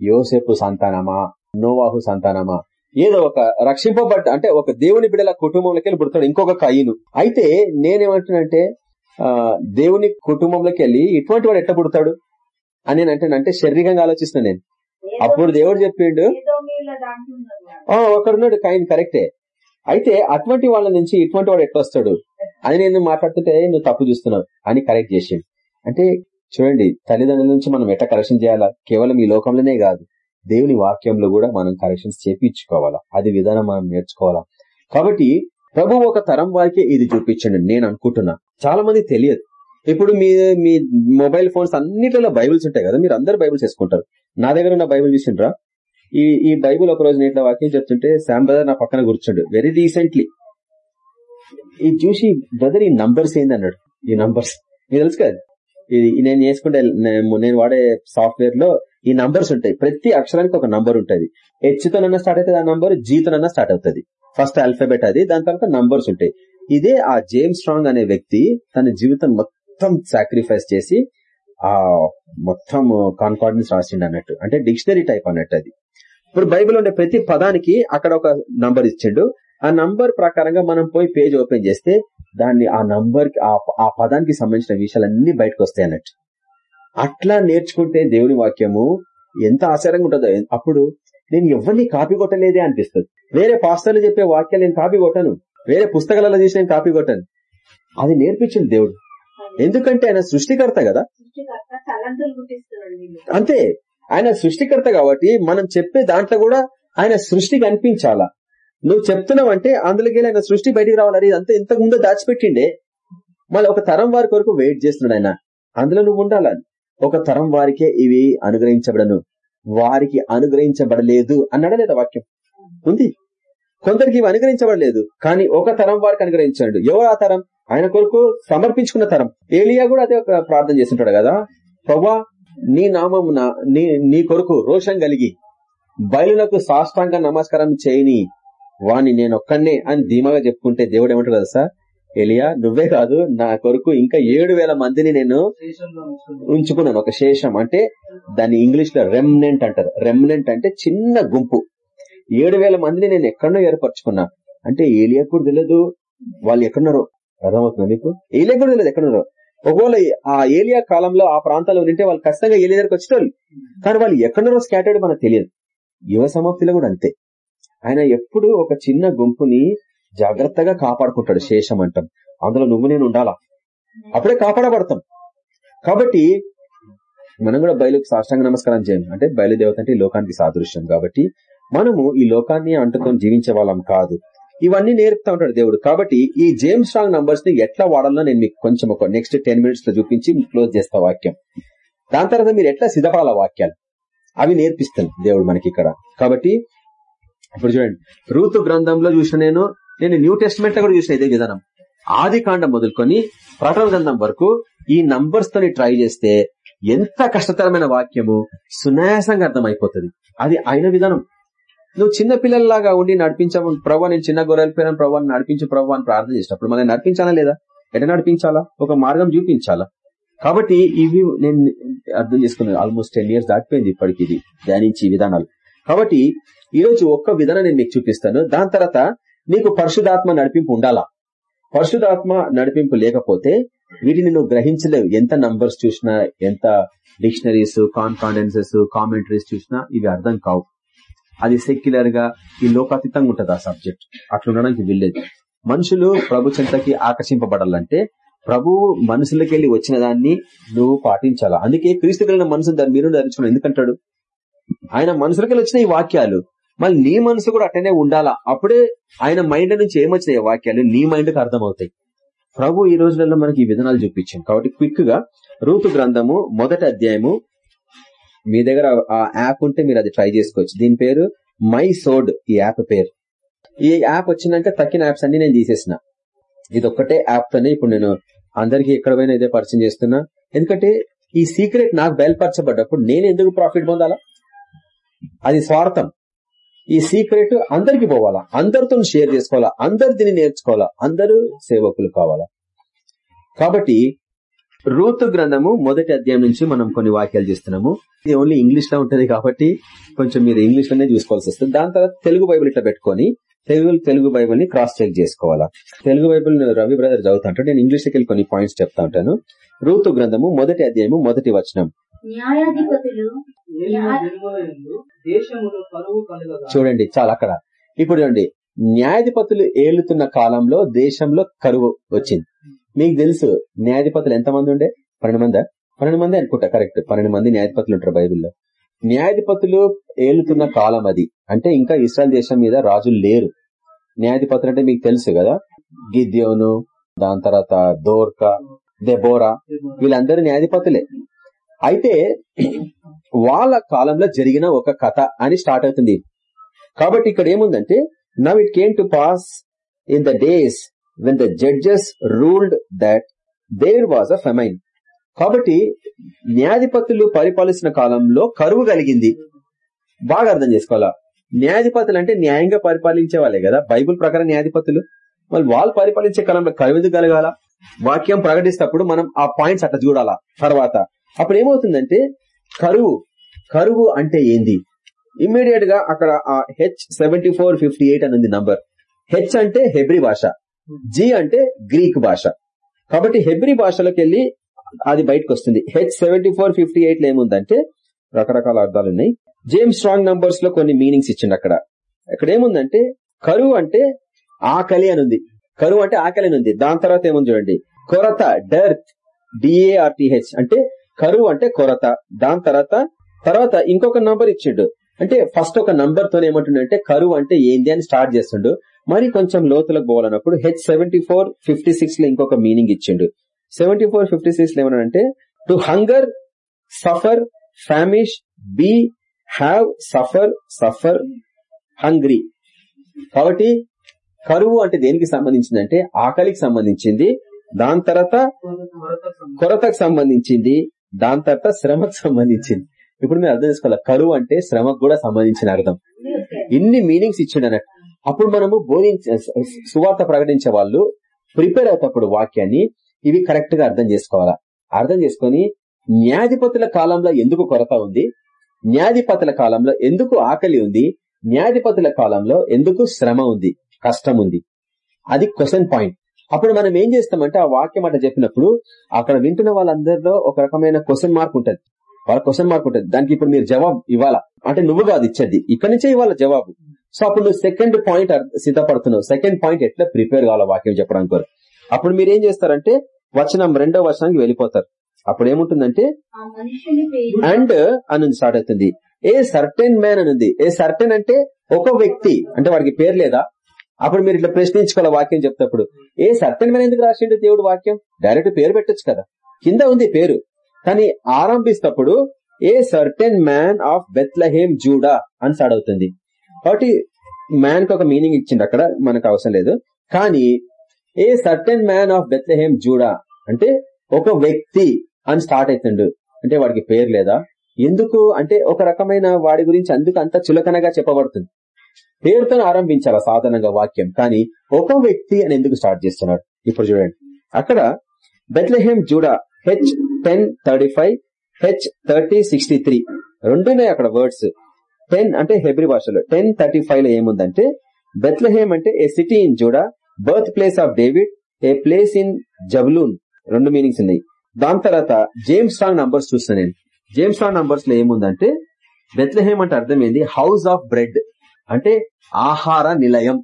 Speaker 1: యోసేపు సంతానమా? నోవాహు సంతానమా? ఏదో ఒక రక్షింపబడ్డ అంటే ఒక దేవుని బిడ్డల కుటుంబంలోకి వెళ్ళి పుడతాడు ఇంకొక కయ్యను అయితే నేనేమంటున్నానంటే ఆ, దేవుని కుటుంబంలోకి వెళ్ళి ఇటువంటి వాడు ఎట్ట పుడతాడు? అని నేను అంటున్నా అంటే శారీరకంగా ఆలోచిస్తున్నా నేను. అప్పుడు దేవుడు చెప్పిండు ఒకడున్నాడు కైన్ కరెక్టే. అయితే అటువంటి వాళ్ళ నుంచి ఇటువంటి వాడు ఎట్లా వస్తాడు? అని నేను మాట్లాడుతుంటే నువ్వు తప్పు చూస్తున్నావు అని కరెక్ట్ చేసిండు. అంటే చూడండి తల్లిదండ్రుల నుంచి మనం ఎట్లా కరెక్షన్ చేయాలా? కేవలం ఈ లోకంలోనే కాదు. దేవుని వాక్యంలో కూడా మనం కరెక్షన్స్ చేపించుకోవాలా? అది విధానం మనం నేర్చుకోవాలా? కాబట్టి ప్రభు ఒక తరం వారికే ఇది చూపించండి. నేను అనుకుంటున్నా. చాలా మంది తెలియదు. ఇప్పుడు మీ మీ మొబైల్ ఫోన్స్ అన్నిటిలో బైబిల్స్ ఉంటాయి కదా? మీరు అందరు బైబిల్స్ వేసుకుంటారు. నా దగ్గర ఉన్న బైబిల్ చూసిండ్రా? ఈ ఈ బైబుల్ ఒక రోజు నేను వాక్యం చెప్తుంటే శామ్ బ్రదర్ నా పక్కన కూర్చుండు వెరీ రీసెంట్లీ ఇది చూసి బ్రదర్ ఈ నంబర్స్ ఏంది? అన్నాడు. ఈ నంబర్స్ మీకు తెలుసు కదా? ఇది నేను చేసుకుంటే నేను- నేను వాడే సాఫ్ట్వేర్లో ఈ నంబర్స్ ఉంటాయి. ప్రతి అక్షరానికి ఒక నంబర్ ఉంటుంది. హెచ్తోనన్నా స్టార్ట్ అవుతుంది ఆ నంబర్ జీతోనన్నా స్టార్ట్ అవుతుంది. ఫస్ట్ ఆల్ఫాబెట్ అది దాని తర్వాత నంబర్స్ ఉంటాయి. ఇదే ఆ జేమ్స్ స్ట్రాంగ్ అనే వ్యక్తి తన జీవితం మొత్తం సాక్రిఫైస్ చేసి ఆ మొత్తం కాన్ఫార్డెన్స్ రాసిండు అన్నట్టు. అంటే డిక్షనరీ టైప్ అన్నట్టు అది. ఇప్పుడు బైబిల్ ఉండే ప్రతి పదానికి అక్కడ ఒక నంబర్ ఇచ్చిండు. ఆ నంబర్ ప్రకారంగా మనం పోయి పేజ్ ఓపెన్ చేస్తే దాన్ని ఆ నంబర్ ఆ- పదానికి సంబంధించిన విషయాలన్నీ బయటకు వస్తాయి అన్నట్టు. అట్లా నేర్చుకుంటే దేవుని వాక్యము ఎంత ఆశ్చర్యంగా ఉంటుందో. అప్పుడు నేను ఎవరిని కాపీ కొట్టలేదే అనిపిస్తుంది. వేరే పాస్టర్లు చెప్పే వాక్యాలు నేను కాపీ కొట్టను. వేరే పుస్తకాలలో చూసి నేను కాపీ కొట్టాను. అది నేర్పించింది దేవుడు. ఎందుకంటే ఆయన సృష్టికర్త కదా. అంతే. ఆయన సృష్టికర్త కాబట్టి మనం చెప్పే దాంట్లో కూడా ఆయన సృష్టి కనిపించాలా నువ్వు చెప్తున్నావంటే అందులోకి ఆయన సృష్టి బయటికి రావాలి. అంత అంతా ఇంతకు ముందు దాచిపెట్టిండే. మళ్ళీ ఒక తరం వారి కొరకు వెయిట్ చేస్తున్నాడు ఆయన. అందులో నువ్వు ఉండాలా? ఒక తరం వారికే ఇవి అనుగ్రహించబడను. వారికి అనుగ్రహించబడలేదు అన్నాడా లేదా వాక్యం? ఉంది. కొందరికి ఇవి అనుగ్రహించబడలేదు కానీ ఒక తరం వారికి అనుగ్రహించాడు ఎవరు ఆ తరం? ఆయన కొరకు సమర్పించుకున్న తరం. ఏలియా కూడా అదే ఒక ప్రార్థన చేస్తుంటాడు కదా. ప్రభా నీ నామం నీ నీ కొరకు రోషం కలిగి బయలులకు సాష్టాంగ నమస్కారం చేయని వాణ్ణి నేను ఒక్కనే అని ధీమాగా చెప్పుకుంటే దేవుడు ఏమంటాడు కదా సార్ ఎలియా నువ్వే కాదు నా కొరకు ఇంకా ఏడు వేల మందిని నేను ఉంచుకున్నాను. ఒక శేషం అంటే దాన్ని ఇంగ్లీష్లో రెమ్నెంట్ అంటారు. రెమ్నెంట్ అంటే చిన్న గుంపు. ఏడు వేల మందిని నేను ఎక్కడో ఏర్పరచుకున్నా. అంటే ఏలియా కూడా తెలియదు వాళ్ళు ఎక్కడున్నారో? అర్థమవుతుంది మీకు? ఏలియా కూడా తెలియదు ఎక్కడున్నారో? ఒకవేళ ఆ ఏలియా కాలంలో ఆ ప్రాంతాల్లో ఉంటే వాళ్ళు ఖచ్చితంగా ఏలియా దగ్గరకు వచ్చేటోళ్ళు. కానీ వాళ్ళు ఎక్కడున్నారో స్కాటర్డ్ మనకు తెలియదు. యువ సమాప్తిలో కూడా అంతే. ఆయన ఎప్పుడు ఒక చిన్న గుంపుని జాగ్రత్తగా కాపాడుకుంటాడు శేషం అంటాం. అందులో నువ్వు నేను ఉండాలా? అప్పుడే కాపాడబడతాం. కాబట్టి మనం కూడా బయలుకి సాష్టాంగ నమస్కారం చేయం అంటే బయలుదేవత అంటే లోకానికి సాదృశ్యం కాబట్టి మనము ఈ లోకాన్ని అంటుకొని జీవించే వాళ్ళం కాదు. ఇవన్నీ నేర్పుతా ఉంటాడు దేవుడు. కాబట్టి ఈ జేమ్స్ స్ట్రాంగ్ నంబర్స్ని ఎట్లా వాడాలో నేను మీకు కొంచెం ఒక నెక్స్ట్ టెన్ మినిట్స్లో చూపించి క్లోజ్ చేస్తా వాక్యం. దాని తర్వాత మీరు ఎట్లా సిద్ధపడాల వాక్యాలు? అవి నేర్పిస్తాను దేవుడు మనకి ఇక్కడ. కాబట్టి ఇప్పుడు చూడండి. రూతు గ్రంథంలో చూసిన నేను నేను న్యూ టెస్ట్మెంట్లో కూడా చూసిన ఇదే విధానం. ఆది కాండం మొదలుకొని ప్రకటన గ్రంథం వరకు ఈ నంబర్స్ తోని ట్రై చేస్తే ఎంత కష్టతరమైన వాక్యము సునాయాసంగా అర్థమైపోతుంది. అది ఆయన విధానం. నువ్వు చిన్న పిల్లల్లాగా ఉండి నడిపించాము ప్రభావ నేను చిన్న గొర్రెల పేరు ప్రభావ నడిపించు ప్రభావ అని ప్రార్థన చేసినప్పుడు మనం నడిపించాలా లేదా? ఎట నడిపించాలా? ఒక మార్గం చూపించాలా? కాబట్టి ఇవి నేను అర్థం చేసుకున్నాను ఆల్మోస్ట్ టెన్ ఇయర్స్ దాటిపోయింది ఇప్పటికి ఇది ధ్యానించి విధానాలు. కాబట్టి ఈ రోజు ఒక్క విధానం నేను మీకు చూపిస్తాను. దాని తర్వాత నీకు పరిశుధాత్మ నడిపింపు ఉండాలా? పరిశుధాత్మ నడిపింపు లేకపోతే వీటిని నువ్వు గ్రహించలేవు. ఎంత నంబర్స్ చూసినా ఎంత డిక్షనరీస్ కాన్ఫిడెన్సెస్ కామెంటరీస్ చూసినా ఇవి అర్థం కావు. అది సెక్యులర్గా ఈ లోకాతీతంగా ఉంటది ఆ సబ్జెక్ట్ అట్లా ఉండడానికి వీల్లేదు. మనుషులు ప్రభు చెంతకి ఆకర్షింపబడాలంటే ప్రభువు మనసులోకి వెళ్ళి వచ్చిన దాన్ని నువ్వు పాటించాలా? అందుకే క్రీస్తు కలిగిన మనసు దాని మీరు ధరించుకున్నావు ఎందుకంటాడు? ఆయన మనసులకి వెళ్ళి వచ్చిన ఈ వాక్యాలు. మళ్ళీ నీ మనసు కూడా అట్టనే ఉండాలా? అప్పుడే ఆయన మైండ్ నుంచి ఏమొచ్చినాయి ఈ వాక్యాలు? నీ మైండ్కి అర్థమవుతాయి. ప్రభు ఈ రోజులలో మనకి ఈ విధానాలు చూపించాం కాబట్టి క్విక్గా రూతు గ్రంథము మొదటి అధ్యాయము మీ దగ్గర ఆ యాప్ ఉంటే మీరు అది ట్రై చేసుకోవచ్చు. దీని పేరు మై సోడ్ ఈ యాప్ పేరు. ఈ యాప్ వచ్చినాక తక్కిన యాప్స్ అన్ని నేను తీసేసిన. ఇది ఒక్కటే యాప్ తోనే ఇప్పుడు నేను అందరికి ఎక్కడ పోయినా ఇదే పరిచయం చేస్తున్నా. ఎందుకంటే ఈ సీక్రెట్ నాకు బయలుపరచబడ్డప్పుడు నేను ఎందుకు ప్రాఫిట్ పొందాలా? అది స్వార్థం. ఈ సీక్రెట్ అందరికి పోవాలా. అందరితో షేర్ చేసుకోవాలా. అందరు దీన్ని నేర్చుకోవాలా. అందరూ సేవకులు కావాలా. కాబట్టి రూతు గ్రంథము మొదటి అధ్యాయం నుంచి మనం కొన్ని వాక్యాలు చేస్తున్నాము. ఇది ఓన్లీ ఇంగ్లీష్లో ఉంటది కాబట్టి కొంచెం మీరు ఇంగ్లీష్లోనే చూసుకోవాల్సి వస్తుంది. దాని తర్వాత తెలుగు బైబిల్ ఇట్లా పెట్టుకొని తెలుగు తెలుగు బైబిల్ని క్రాస్ చెక్ చేసుకోవాలా. తెలుగు బైబిల్ రవి బ్రదర్ చదువుతా ఉంటాడు. నేను ఇంగ్లీష్ వెళ్ళి కొన్ని పాయింట్స్ చెప్తా ఉంటాను. రూతు గ్రంథము మొదటి అధ్యాయము మొదటి వచనం.
Speaker 2: న్యాయాధిపతులు
Speaker 3: ఏలిన జన్మయందు దేశములో కరువు కలుగగా
Speaker 1: చూడండి చాలా అక్కడ. ఇప్పుడు చూడండి న్యాయాధిపతులు ఏలుతున్న కాలంలో దేశంలో కరువు వచ్చింది. మీకు తెలుసు న్యాయాధిపతులు ఎంతమంది ఉండే? పన్నెండు మంది? పన్నెండు మంది అనుకుంటా కరెక్ట్ పన్నెండు మంది న్యాయాధిపతులు ఉంటారు బైబిల్లో. న్యాయాధిపతులు ఏలుతున్న కాలం అది. అంటే ఇంకా ఇస్రాయల్ దేశం మీద రాజులు లేరు. న్యాయాధిపతులు అంటే మీకు తెలుసు కదా? గిద్యోను దాని తర్వాత దోర్కా దెబోరా వీళ్ళందరూ న్యాయాధిపతులే. అయితే వాళ్ళ కాలంలో జరిగిన ఒక కథ అని స్టార్ట్ అవుతుంది. కాబట్టి ఇక్కడ ఏముందంటే now it came to pass in the days when the judges ruled that there was a famine కాబట్టి న్యాధిపతులు పరిపాలిస్తున్న కాలంలో కరువు కలిగింది. బాగా అర్థం చేసుకోవాలా? న్యాయాధిపతులు అంటే న్యాయంగా పరిపాలించే వాళ్ళే కదా? బైబుల్ ప్రకారం న్యాయాధిపతులు. వాళ్ళు వాళ్ళు పరిపాలించే కాలంలో కరువు కలగాల? వాక్యం ప్రకటిస్తప్పుడు మనం ఆ పాయింట్స్ అట్లా చూడాలా? తర్వాత అప్పుడు ఏమవుతుందంటే కరువు కరువు అంటే ఏంది? ఇమ్మీడియట్గా అక్కడ ఆ H seventy four fifty eight అని ఉంది నంబర్ హెచ్ అంటే హెబ్రి భాష. జి అంటే గ్రీక్ భాష. కాబట్టి హెబ్రి భాషలోకి వెళ్ళి అది బయటకు వస్తుంది హెచ్ సెవెంటీ ఫోర్ ఫిఫ్టీ ఎయిట్లో ఏముందంటే రకరకాల అర్థాలు ఉన్నాయి జేమ్స్ స్ట్రాంగ్ నంబర్స్లో కొన్ని మీనింగ్స్ ఇచ్చిండు అక్కడ. ఇక్కడ ఏముందంటే కరువు అంటే ఆకలి అని ఉంది కరువు అంటే ఆకలి అని ఉంది దాని తర్వాత ఏముంది చూడండి. కొరత డర్త్ డిఏఆర్టిహెచ్ అంటే కరువు అంటే కొరత. దాని తర్వాత తర్వాత ఇంకొక నంబర్ ఇచ్చిండు. అంటే ఫస్ట్ ఒక నంబర్తో ఏమంటుండే కరువు అంటే ఏంది అని స్టార్ట్ చేస్తుండు. మరి కొంచెం లోతులకు పోవాలన్నప్పుడు హెచ్ సెవెంటీ ఫోర్ ఫిఫ్టీ సిక్స్లో ఇంకొక మీనింగ్ ఇచ్చిండు. సెవెంటీ ఫోర్ ఫిఫ్టీ సిక్స్లో ఏమన్నాడంటే to hunger suffer famish be have suffer suffer hungry కాబట్టి కరువు అంటే దేనికి సంబంధించింది అంటే ఆకలికి సంబంధించింది దాని తర్వాత కొరతకు సంబంధించింది దాని తర్వాత శ్రమకు సంబంధించింది. ఇప్పుడు మీరు అర్థం చేసుకోవాలి కరువు అంటే శ్రమకు కూడా సంబంధించిన అర్థం. ఇన్ని మీనింగ్స్ ఇచ్చిండు అన్నట్టు. అప్పుడు మనము బోధించే సువార్త ప్రకటించే వాళ్ళు ప్రిపేర్ అవుతప్పుడు వాక్యాన్ని ఇవి కరెక్ట్గా అర్థం చేసుకోవాలా? అర్థం చేసుకొని న్యాధిపతుల కాలంలో ఎందుకు కొరత ఉంది? న్యాధిపతుల కాలంలో ఎందుకు ఆకలి ఉంది? న్యాధిపతుల కాలంలో ఎందుకు శ్రమ ఉంది? కష్టం ఉంది. అది క్వశ్చన్ పాయింట్. అప్పుడు మనం ఏం చేస్తామంటే ఆ వాక్యం అట చెప్పినప్పుడు అక్కడ వింటున్న వాళ్ళందరిలో ఒక రకమైన క్వశ్చన్ మార్క్ ఉంటుంది. వాళ్ళ క్వశ్చన్ మార్క్ ఉంటుంది. దానికి ఇప్పుడు మీరు జవాబు ఇవ్వాలా? అంటే నువ్వు కాదు ఇచ్చేది. ఇక్కడ నుంచే ఇవ్వాల జవాబు? సో అప్పుడు నువ్వు సెకండ్ పాయింట్ సిద్ధపడుతున్నావు. సెకండ్ పాయింట్ ఎట్లా ప్రిపేర్ కావాలా వాక్యం చెప్పడానికి కొరకు. అప్పుడు మీరు ఏం చేస్తారంటే వచనం రెండో వచనానికి వెళ్ళిపోతారు. అప్పుడు ఏముంటుందంటే అండ్ అని స్టార్ట్ అవుతుంది. ఏ సర్టెన్ మ్యాన్ అని ఉంది ఏ సర్టెన్ అంటే ఒక వ్యక్తి. అంటే వాడికి పేరు లేదా? అప్పుడు మీరు ఇట్లా ప్రశ్నించుకోవాలి వాక్యం చెప్తప్పుడు ఏ సర్టెన్ మ్యాన్ ఎందుకు రాసిండు దేవుడు వాక్యం? డైరెక్ట్ పేరు పెట్టొచ్చు కదా. కింద ఉంది పేరు. కానీ ఆరంభిస్తప్పుడు a certain man of Bethlehem Judah అని స్టార్ట్ అవుతుంది. కాబట్టి మ్యాన్కి ఒక మీనింగ్ ఇచ్చిండు అక్కడ మనకు అవసరం లేదు. కానీ a certain man of Bethlehem Judah అంటే ఒక వ్యక్తి అని స్టార్ట్ అవుతుండు అంటే వాడికి పేరు లేదా? ఎందుకు? అంటే ఒక రకమైన వాడి గురించి అందుకు అంత చులకనగా చెప్పబడుతుంది. పేరుతో ఆరంభించాల సాధారణంగా వాక్యం. కానీ ఒక వ్యక్తి అని ఎందుకు స్టార్ట్ చేస్తున్నాడు? ఇప్పుడు చూడండి. అక్కడ Bethlehem Judah H ten thirty five H thirty sixty three. రెండున్నాయి అక్కడ వర్డ్స్. టెన్ అంటే హెబ్రి భాషలో. టెన్ థర్టీ ఫైవ్లో ఏముందంటే బెత్లహేమ్ అంటే a city in Judah birth place of David a place in Zebulun. రెండు మీనింగ్స్ ఉన్నాయి. దాని తర్వాత జేమ్స్ స్ట్రాంగ్ నంబర్స్ చూస్తాను నేను. జేమ్స్ స్ట్రాంగ్ నంబర్స్లో ఏముందంటే బెత్లహేమ్ అంటే అర్థం ఏంది? House of bread. అంటే ఆహార నిలయం.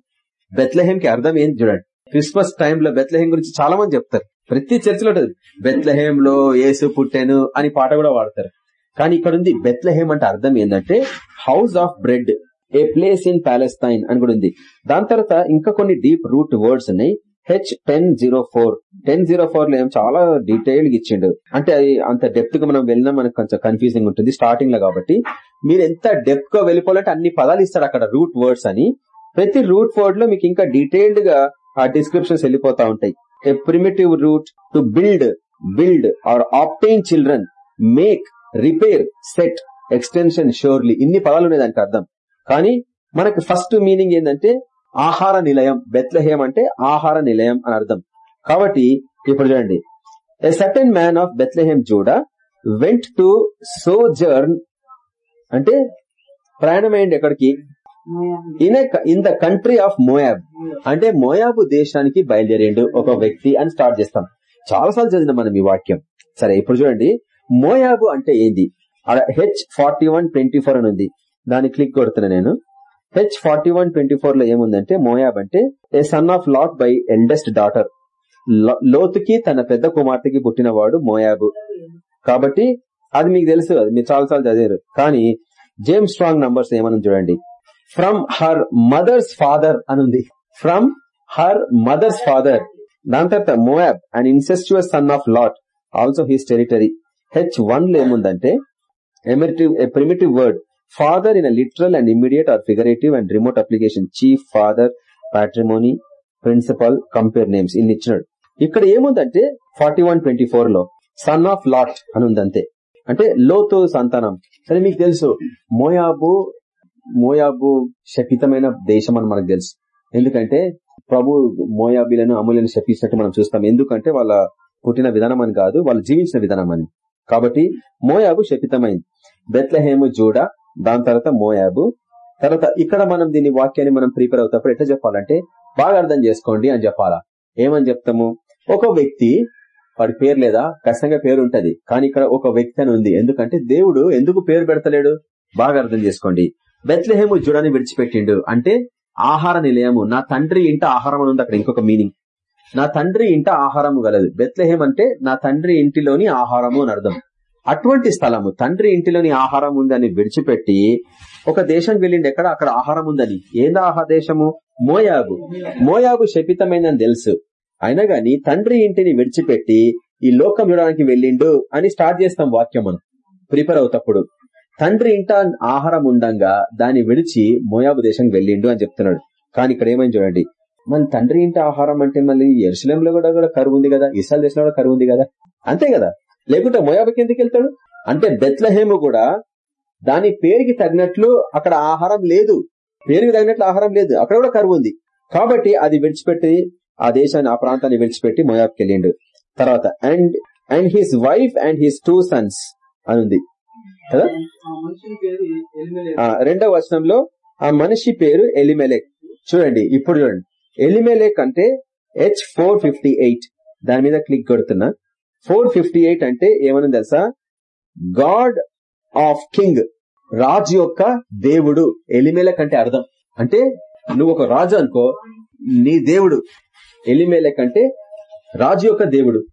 Speaker 1: బెత్లహేమ్కి అర్థం ఏంది చూడండి. క్రిస్మస్ టైంలో బెత్లహేమ్ గురించి చాలా మంది చెప్తారు. ప్రతి చర్చిలో ఉంటుంది. బెత్లహేమ్లో యేసు పుట్టెను అని పాట కూడా వాడతారు కానీ ఇక్కడ ఉంది బెత్లహేమ్ అంటే అర్థం ఏంటంటే house of bread a place in Palestine అని కూడా ఉంది. దాని తర్వాత ఇంకా కొన్ని డీప్ రూట్ వర్డ్స్ ఉన్నాయి. H ten zero four. Ten zero ఫోర్లో ఏమో చాలా డీటెయిల్ ఇచ్చిండు. అంటే అది అంత డెప్త్గా మనం వెళ్ళినా మనకు కొంచెం కన్ఫ్యూజింగ్ ఉంటుంది స్టార్టింగ్లో కాబట్టి. మీరు ఎంత డెప్త్గా వెళ్ళిపోవాలంటే అన్ని పదాలు ఇస్తాడు అక్కడ రూట్ వర్డ్స్ అని. ప్రతి రూట్ వర్డ్లో మీకు ఇంకా డీటెయిల్డ్గా ఆ డిస్క్రిప్షన్స్ వెళ్ళిపోతా ఉంటాయి. A primitive root to build build or obtain children make repair set extension surely ఇన్ని పదాలు ఉన్నాయి దానికి అర్థం. కానీ మనకు ఫస్ట్ మీనింగ్ ఏంటంటే ఆహార నిలయం. బెత్లహేం అంటే ఆహార నిలయం అని అర్థం. కాబట్టి ఇప్పుడు చూడండి. A certain man of Bethlehem Judah went to sojourn అంటే ప్రయాణమైంది ఎక్కడికి? In in the country of Moab. అంటే మోయాబు దేశానికి బయలుదేరిండు ఒక వ్యక్తి అని స్టార్ట్ చేస్తాం. చాలా సార్లు చదివిన మనం ఈ వాక్యం. సరే ఇప్పుడు చూడండి. మోయాబు అంటే ఏంది? H forty one twenty four అని ఉంది. దాన్ని క్లిక్ కొడుతున్నా నేను. హెచ్ ఫార్టీ వన్ ట్వంటీ ఫోర్లో ఏముందంటే మోయాబ్ అంటే a son of Lot by eldest daughter లోతుకి తన పెద్ద కుమార్తెకి పుట్టినవాడు మోయాబు. కాబట్టి అది మీకు తెలుసు అది మీరు చాలా సార్లు చదివారు. కానీ జేమ్స్ స్ట్రాంగ్ నంబర్స్ ఏమని చూడండి. ఫ్రమ్ హర్ మదర్స్ ఫాదర్ అని ఉంది ఫ్రమ్ హర్ మదర్స్ ఫాదర్ దాని తర్వాత Moab and incestuous son of Lot also his territory H వన్లో ఏముందంటే ఎమిటివ్ primitive word father in literal and immediate or figurative and remote application chief father patrimony principal compare names ఇన్ని ఇచ్చినాడు. ఇక్కడ ఏముందంటే forty one twenty ఫోర్లో son of Lot అని ఉందంతే అంటే లోతు సంతానం. సరే మీకు తెలుసు మోయాబు మోయాబు శపితమైన దేశం అని మనకు తెలుసు. ఎందుకంటే ప్రభు మోయాబీలను అమూల్యను శపించినట్టు మనం చూస్తాం. ఎందుకంటే వాళ్ళ పుట్టిన విధానం అని కాదు వాళ్ళు జీవించిన విధానం అని. కాబట్టి మోయాబు శపితమైంది. బెత్లహేము జూడ దాని తర్వాత మోయాబు. తర్వాత ఇక్కడ మనం దీని వాక్యాన్ని మనం ప్రిపేర్ అవుతాప్పుడు ఎట్లా చెప్పాలంటే బాగా అర్థం చేసుకోండి అని చెప్పాలా? ఏమని చెప్తాము? ఒక వ్యక్తి వాడి పేరు లేదా? ఖచ్చితంగా పేరు ఉంటది. కానీ ఇక్కడ ఒక వ్యక్తి అని ఉంది. ఎందుకంటే దేవుడు ఎందుకు పేరు పెడతలేడు? బాగా అర్థం చేసుకోండి. బెత్లహేము జుడని విడిచిపెట్టిండు. అంటే ఆహార నిలయము. నా తండ్రి ఇంట ఆహారం అని ఉంది అక్కడ ఇంకొక మీనింగ్. నా తండ్రి ఇంట ఆహారము గలదు. బెత్లహేం అంటే నా తండ్రి ఇంటిలోని ఆహారము అని అర్థం. అటువంటి స్థలము. తండ్రి ఇంటిలోని ఆహారం ఉందని విడిచిపెట్టి ఒక దేశం వెళ్ళిండి. ఎక్కడ? అక్కడ ఆహారం ఉందని. ఏందా ఆహా దేశము? మోయాబు. మోయాబు శపితమైందని తెలుసు. అయినా గాని తండ్రి ఇంటిని విడిచిపెట్టి ఈ లోకం చూడడానికి వెళ్ళిండు అని స్టార్ట్ చేస్తాం వాక్యం మనం ప్రిపేర్ అవుతప్పుడు. తండ్రి ఇంట ఆహారం ఉండంగా దాన్ని విడిచి మోయాబు దేశం వెళ్ళిండు అని చెప్తున్నాడు. కానీ ఇక్కడ ఏమని చూడండి. మన తండ్రి ఇంట ఆహారం అంటే మళ్ళీ ఎరుసలంలో కూడా కూడా కరువు ఉంది కదా ఇసాల్ దేశంలో కూడా కరువు ఉంది కదా? అంతే కదా? లేకుంటే మోయాబుకి ఎందుకు వెళ్తాడు? అంటే బెత్లహేము కూడా దాని పేరుకి తగినట్లు అక్కడ ఆహారం లేదు. పేరుకి తగినట్లు ఆహారం లేదు. అక్కడ కూడా కరువు ఉంది. కాబట్టి అది విడిచిపెట్టి ఆ దేశాన్ని ఆ ప్రాంతాన్ని విడిచిపెట్టి మోయాబ్కి వెళ్ళిండు. తర్వాత and and his wife and his two sons అని ఉంది. కదా రెండవ వచనంలో ఆ మనిషి పేరు ఎలిమెలెక్. చూడండి ఇప్పుడు చూడండి. ఎలిమెలెక్ అంటే హెచ్ ఫోర్ ఫిఫ్టీ ఎయిట్ దాని మీద క్లిక్ కొడుతున్నా. ఫోర్ ఫిఫ్టీ ఎయిట్ అంటే ఏమని తెలుసా? గాడ్ ఆఫ్ కింగ్ రాజు యొక్క దేవుడు. ఎలిమెలెక్ అంటే అర్థం. అంటే నువ్వు ఒక రాజు అనుకో నీ దేవుడు. ఎలిమెలెక్ అంటే రాజు యొక్క దేవుడు.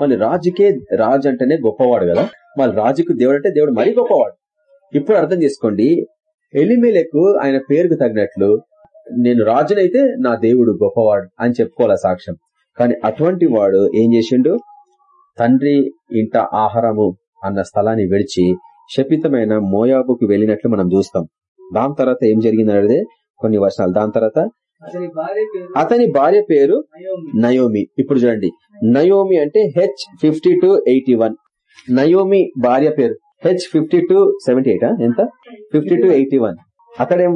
Speaker 1: మళ్ళీ రాజుకే రాజు అంటేనే గొప్పవాడు కదా. మళ్ళీ రాజుకు దేవుడు అంటే దేవుడు మరీ గొప్పవాడు. ఇప్పుడు అర్థం చేసుకోండి ఎలిమెలకు ఆయన పేరుకు తగినట్లు నేను రాజునైతే నా దేవుడు గొప్పవాడు అని చెప్పుకోవాలా సాక్ష్యం. కానీ అటువంటి వాడు ఏం చేసిండు? తండ్రి ఇంట ఆహారము అన్న స్థలాన్ని విడిచి శపితమైన మోయాబుకు వెళ్ళినట్లు మనం చూస్తాం. దాని తర్వాత ఏం జరిగింది అనేది కొన్ని వర్షాలు దాని తర్వాత
Speaker 3: అతని భార్య పేరు నయోమి.
Speaker 1: ఇప్పుడు చూడండి నయోమి అంటే H fifty two eighty one Naomi భార్య పేరు. H fifty two seventy eight ఎంత? ఫిఫ్టీ టూ ఎయిటీ వన్ అక్కడేం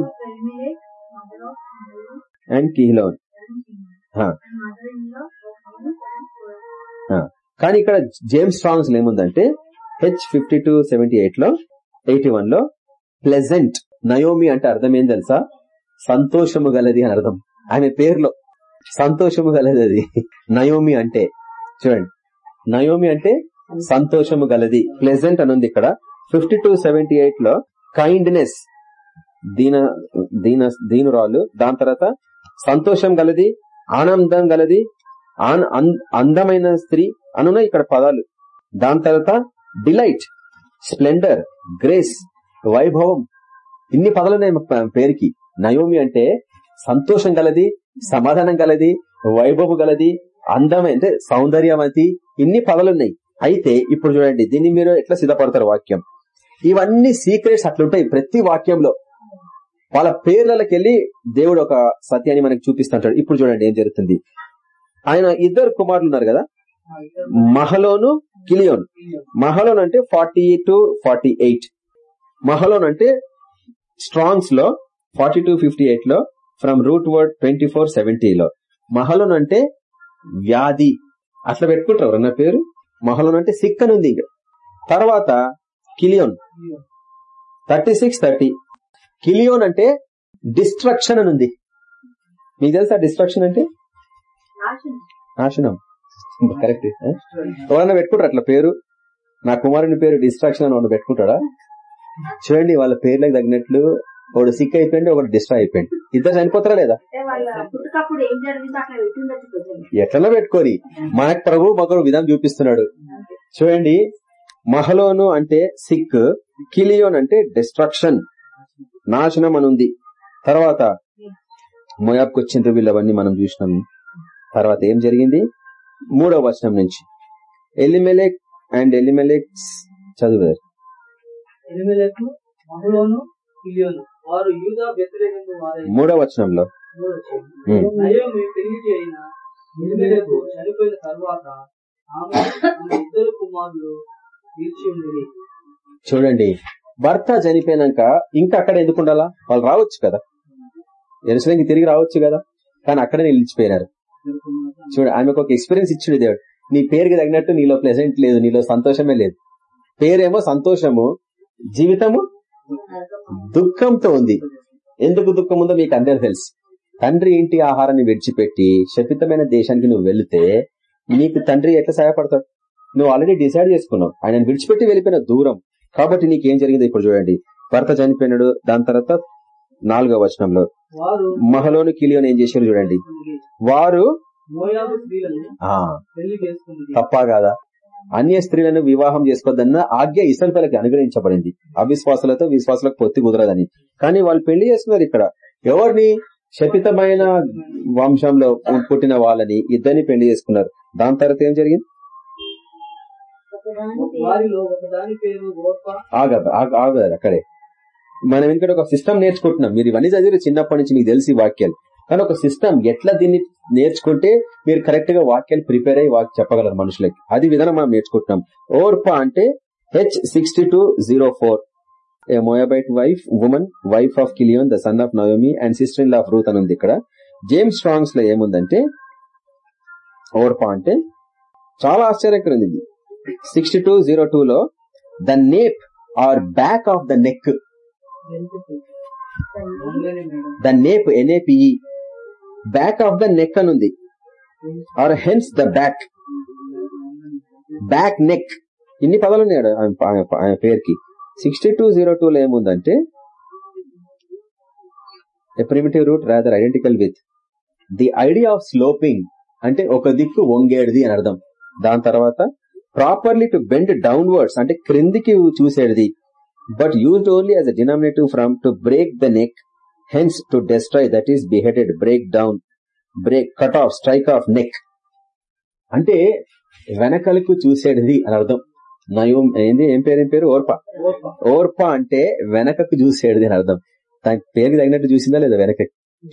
Speaker 1: అండ్ కిహిలోన్. కానీ ఇక్కడ జేమ్స్ స్ట్రాంగ్స్ ఏముందంటే హెచ్ ఫిఫ్టీ టూ సెవెంటీ ఎయిట్లో ఎయిటీ వన్లో ప్లెజెంట్ నయోమి అంటే అర్థం ఏం తెలుసా? సంతోషము గలది అని అర్థం. ఆమె పేరులో సంతోషము గలది అది. నయోమి అంటే చూడండి. నయోమి అంటే సంతోషము గలది. ప్లెజెంట్ అని ఉంది ఇక్కడ. ఫిఫ్టీ టూ సెవెంటీ ఎయిట్లో కైండ్నెస్ దీన దీన దీనురాలు. దాని తర్వాత సంతోషం గలది ఆనందం గలది ఆన్- అందమైన స్త్రీ అనున్నాయి ఇక్కడ పదాలు. దాని తర్వాత డిలైట్ స్ప్లెండర్ గ్రేస్ వైభవం. ఇన్ని పదాలు ఉన్నాయి పేరుకి. నయోమి అంటే సంతోషం గలది సమాధానం గలది వైభవం గలది అందమైన అంటే సౌందర్యవతి. ఇన్ని పదలున్నాయి. అయితే ఇప్పుడు చూడండి దీన్ని మీరు ఎట్లా సిద్ధపడతారు వాక్యం? ఇవన్నీ సీక్రెట్స్ అట్లుంటాయి ప్రతి వాక్యంలో. వాళ్ళ పేర్లకి వెళ్ళి దేవుడు ఒక సత్యాన్ని మనకి చూపిస్తుంటాడు. ఇప్పుడు చూడండి ఏం జరుగుతుంది. ఆయన ఇద్దరు కుమారులు ఉన్నారు కదా? Mahlon Chilion. మహలోన్ అంటే forty two forty eight. Mahlon అంటే స్ట్రాంగ్స్లో ఫార్టీ టూ ఫిఫ్టీ ఎయిట్లో from root word twenty four సెవెంటీలో Mahlon అంటే వ్యాధి. అట్లా పెట్టుకుంటారు అన్న పేరు? మహలోన్ అంటే సిక్ అని ఉంది ఇంకా తర్వాత Chilion. Thirty six thirty. Chilion అంటే డిస్ట్రక్షన్ అని ఉంది మీకు తెలుసా డిస్ట్రక్షన్ అంటే?
Speaker 2: నాశనం.
Speaker 1: నాశనం. కరెక్ట్. ఎవరన్నా పెట్టుకుంటారు అట్లా పేరు? నా కుమారుని పేరు డిస్ట్రాక్షన్ అని వాడు పెట్టుకుంటాడా? చూడండి వాళ్ళ పేర్లకు తగినట్లు ఒకడు సిక్ అయిపోయింది ఒకడు డిస్ట్రాయ్ అయిపోయింది ఇద్దరు చనిపోతారా లేదా? ఎట్లన్నా పెట్టుకోరి. మనకు ప్రభు మగరు విధానం చూపిస్తున్నాడు. చూడండి మహలోను అంటే సిక్ కిలియోన్ అంటే డిస్ట్రక్షన్ నాశనం అని ఉంది తర్వాత మోయాబ్కి వచ్చిన వీళ్ళవన్నీ మనం చూసినాం. తర్వాత ఏం జరిగింది? మూడవ వచనం నుంచి. ఎలిమెలెక్ అండ్ ఎలిమెలెక్స్ చదువు.
Speaker 3: ఎలిమెలెకు మహలోను కిలియోను. వారు యూదా వ్యతిరేకంగా వారై
Speaker 1: మూడవ వచనంలో. ఉమ్.
Speaker 3: నయోమి పెళ్ళి అయిన ఎలిమెలకు చనిపోయిన తర్వాత ఆమె ఆమె ఇద్దరు కుమారులు తీర్చి ఉండేది
Speaker 1: చూడండి. భర్త చనిపోయినాక ఇంకా అక్కడ ఎందుకు ఉండాలా? వాళ్ళు రావచ్చు కదా. ఎరుసలేంకి తిరిగి రావచ్చు కదా. కానీ అక్కడే నిలిచిపోయినారు. చూడు ఆమెకు ఒక ఎక్స్పీరియన్స్ ఇచ్చిండు దేవుడు. నీ పేరుకి తగినట్టు నీలో ప్లెజెంట్ లేదు నీలో సంతోషమే లేదు. పేరేమో సంతోషము జీవితము దుఃఖంతో ఉంది. ఎందుకు దుఃఖం ఉందో మీకు అందరు తెలుసు. తండ్రి ఇంటి ఆహారాన్ని విడిచిపెట్టి శపితమైన దేశానికి నువ్వు వెళితే నీకు తండ్రి ఎట్లా సహాయపడతాడు? నువ్వు ఆల్రెడీ డిసైడ్ చేసుకున్నావు. ఆయన విడిచిపెట్టి వెళ్ళిపోయిన దూరం. కాబట్టి నీకేం జరిగిందో ఇప్పుడు చూడండి. భర్త చనిపోయినాడు. దాని తర్వాత నాలుగో వచనంలో. మహలోను కిలియోని ఏం చేశారు చూడండి. వారు తప్ప కాదా? అన్య స్త్రీలను వివాహం చేసుకోవద్దన్న ఆజ్ఞ ఇసల్పలకి అనుగ్రహించబడింది అవిశ్వాసులతో విశ్వాసులకు పొత్తి కుదరదని కానీ వాళ్ళు పెళ్ళి చేస్తున్నారు ఇక్కడ ఎవరిని శపితమైన వంశంలో పుట్టిన వాళ్ళని ఇద్దరిని పెళ్ళి చేసుకున్నారు దాని తర్వాత ఏం జరిగింది
Speaker 3: వారిలో
Speaker 1: ఆగదు అక్కడే మనం ఇక్కడ ఒక సిస్టమ్ నేర్చుకుంటున్నాం మీరు ఇవన్నీ చదివారు చిన్నప్పటి నుంచి మీకు తెలిసి వాక్యాలు కానీ ఒక సిస్టమ్ ఎట్లా దీన్ని నేర్చుకుంటే మీరు కరెక్ట్గా వాక్యాలు ప్రిపేర్ అయ్యి వాక్ చెప్పగలరు మనుషులకి? అది విధానం మనం నేర్చుకుంటున్నాం. ఓర్ప అంటే H sixty two zero four a Moabite wife woman wife of Chilion the son of Naomi and sister in of Ruth అని ఉంది ఇక్కడ. జేమ్స్ స్ట్రాంగ్స్లో ఏముందంటే ఓర్పా అంటే చాలా ఆశ్చర్యకరంది ఇది. సిక్స్టీ టూ జీరో టూ లో the nape or back of the neck the nape N A P E back of the neck అని ఉంది or hence the back back neck ఇన్ని పదాలు ఉన్నాయి ఆయన- పేరుకి. సిక్స్టీ టూ జీరో టూ లో ఏముందంటే primitive root rather identical with the idea of sloping అంటే ఒక దిక్కు వంగేడిది అని అర్థం. దాని తర్వాత ప్రాపర్లీ టు బెండ్ డౌన్వర్డ్స్ అంటే క్రిందికి చూసేది but used only as a denominative from to break the neck hence to destroy that is beheaded break down break cut off strike off neck అంటే వెనకలకు చూసేది అని అర్థం. నయం ఏంది ఏం పేరు ఏం పేరు? ఓర్ప.
Speaker 3: ఓర్ప.
Speaker 1: అంటే వెనకకు చూసేది అని అర్థం. దాని పేరుకి తగినట్టు చూసిందా లేదా వెనక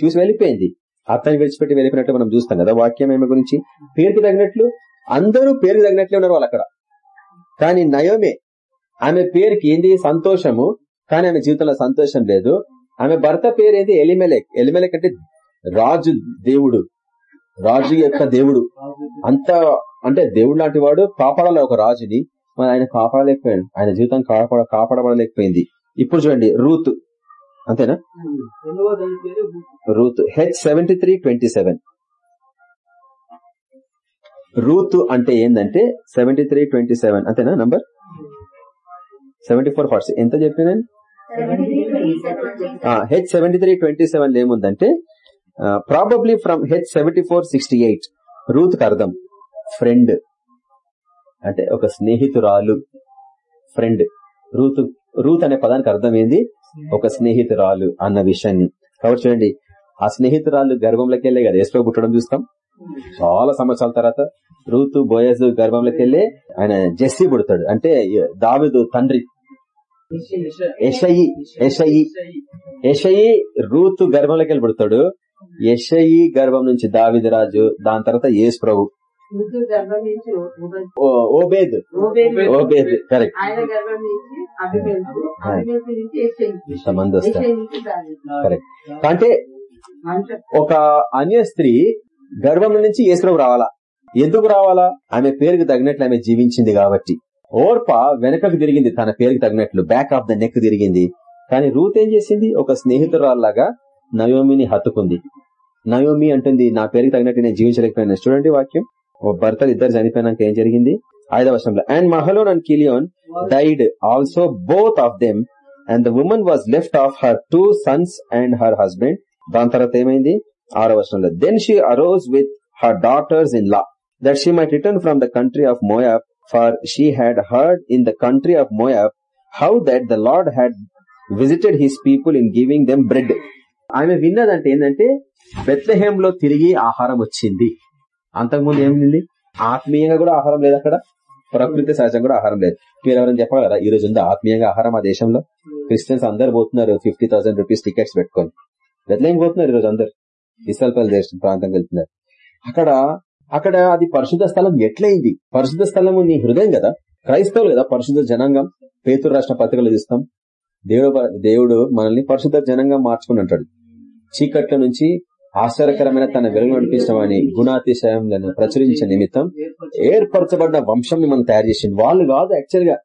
Speaker 1: చూసి వెళ్ళిపోయింది. అతన్ని విడిచిపెట్టి వెళ్ళిపోయినట్టు మనం చూస్తాం కదా వాక్యం ఏమి గురించి? పేరుకి తగినట్లు అందరూ పేరుకి తగినట్లే ఉన్నారు వాళ్ళు అక్కడ కానీ నయోమే ఆమె పేరుకి ఏంది? సంతోషము. కానీ ఆమె జీవితంలో సంతోషం లేదు. ఆమె భర్త పేరు ఎలిమెలెక్. ఎలిమెలెక్ అంటే రాజు దేవుడు. రాజు యొక్క దేవుడు. అంత అంటే దేవుడు లాంటి వాడు కాపాడాలి ఒక రాజుని. మరి ఆయన కాపాడలేకపోయాడు. ఆయన జీవితం కాపాడ కాపాడబడలేకపోయింది. ఇప్పుడు చూడండి రూత్. అంతేనా? Ruth. H seventy three twenty seven. Ruth అంటే ఏంటంటే సెవెంటీ త్రీ ట్వంటీ సెవెన్. అంతేనా నంబర్? సెవెంటీ ఫోర్ ఎంత చెప్పిన నేను H seventy three twenty seven ఏముందంటే probably from H seventy four sixty eight రూత్కి అర్థం. ఫ్రెండ్ అంటే ఒక స్నేహితురాలు. ఫ్రెండ్ రూత్ రూత్ అనే పదానికి అర్థం ఏంది? ఒక స్నేహితురాలు అన్న విషయాన్ని. కాబట్టి చూడండి ఆ స్నేహితురాలు గర్భంలోకి వెళ్ళే కదా ఏసులో పుట్టడం చూస్తాం. చాలా సంవత్సరాల తర్వాత రూతు బోయస్ గర్భంలోకి వెళ్ళి ఆయన జెస్సీ పుడతాడు. అంటే దావిదు తండ్రి. యెషయి యెషయి యషయి రూతు గర్భంలోకి వెళ్ళి పుడతాడు. యషయి గర్భం నుంచి దావిది రాజు దాని తర్వాత యేసు ప్రభు. ఓబేద్. ఓబేద్. కరెక్ట్ వస్తారు. అంటే ఒక అన్య స్త్రీ గర్భం నుంచి యేసుప్రభు రావాలా? ఎందుకు రావాలా? ఆమె పేరుకు తగినట్లు ఆమె జీవించింది కాబట్టి. ఓర్ప వెనకకు తిరిగింది తన పేరుకి తగినట్లు బ్యాక్ ఆఫ్ ద నెక్ తిరిగింది. కానీ రూత్ ఏం చేసింది? ఒక స్నేహితురాల్లాగా నయోమిని హత్తుకుంది. నయోమి అంటుంది నా పేరుకి తగినట్టు నేను జీవించలేకపోయినా. చూడండి వాక్యం. ఓ భర్తలు ఇద్దరు చనిపోయినాక ఏం జరిగింది? ఐదవ వర్షంలో and Mahlon and Chilion died also both of them and the women was left of her two sons and her husband దాని తర్వాత ఏమైంది? ఆరో వర్షంలో then she arose with her daughters in law that she might return from the country of Moab for she had heard in the country of Moab how that the Lord had visited his people in giving them bread ఆమె విన్నదంటే ఏంటంటే బెత్లహేమ్లో తిరిగి ఆహారం వచ్చింది. అంతకుముందు ఏమింది? ఆత్మీయంగా కూడా ఆహారం లేదు అక్కడ. ప్రకృతి సహజంగా కూడా ఆహారం లేదు. మీరు ఎవరైనా చెప్పగలరా ఈ రోజు ఉందా ఆత్మీయంగా ఆహారం ఆ దేశంలో? క్రిస్టియన్స్ అందరు పోతున్నారు ఫిఫ్టీ థౌసండ్ రూపీస్ టికెట్స్ పెట్టుకొని. బెత్లహేమ్ పోతున్నారు ఈ రోజు అందరు. ఇసల్పల్లి దేశం ప్రాంతం వెళ్తున్నారు. అక్కడ అక్కడ అది పరిశుద్ధ స్థలం ఎట్లయింది? పరిశుద్ధ స్థలము నీ హృదయం కదా? క్రైస్తవులు కదా? పరిశుద్ధ జనాంగం. పేతురు రాష్ట్ర పత్రికలు చూస్తాం. దేవుడు దేవుడు మనల్ని పరిశుద్ధ జనంగా మార్చుకుని అంటాడు. చీకట్ల నుంచి ఆశ్చర్యకరమైన తన వెలుగు నడిపించమని గుణాతిశయం ప్రచురించే నిమిత్తం ఏర్పరచబడిన వంశంని మనం తయారు చేసింది. వాళ్ళు కాదు యాక్చువల్గా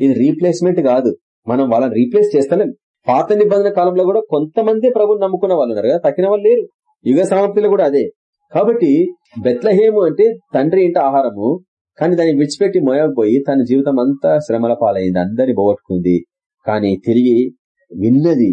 Speaker 1: ఇది రీప్లేస్మెంట్ కాదు. మనం వాళ్ళని రీప్లేస్ చేస్తలేం. పాత నిబంధన కాలంలో కూడా కొంతమంది ప్రభుని నమ్ముకున్న వాళ్ళు ఉన్నారు కదా? తక్కిన వాళ్ళు లేరు. యుగ సమాప్తిలో కూడా అదే. కాబట్టి బెత్లహేము అంటే తండ్రి ఇంట ఆహారము కానీ దాన్ని విడిచిపెట్టి మోయకపోయి తన జీవితం అంతా శ్రమల పాలైంది అందరిని పోగొట్టుకుంది. కానీ తిరిగి విన్నది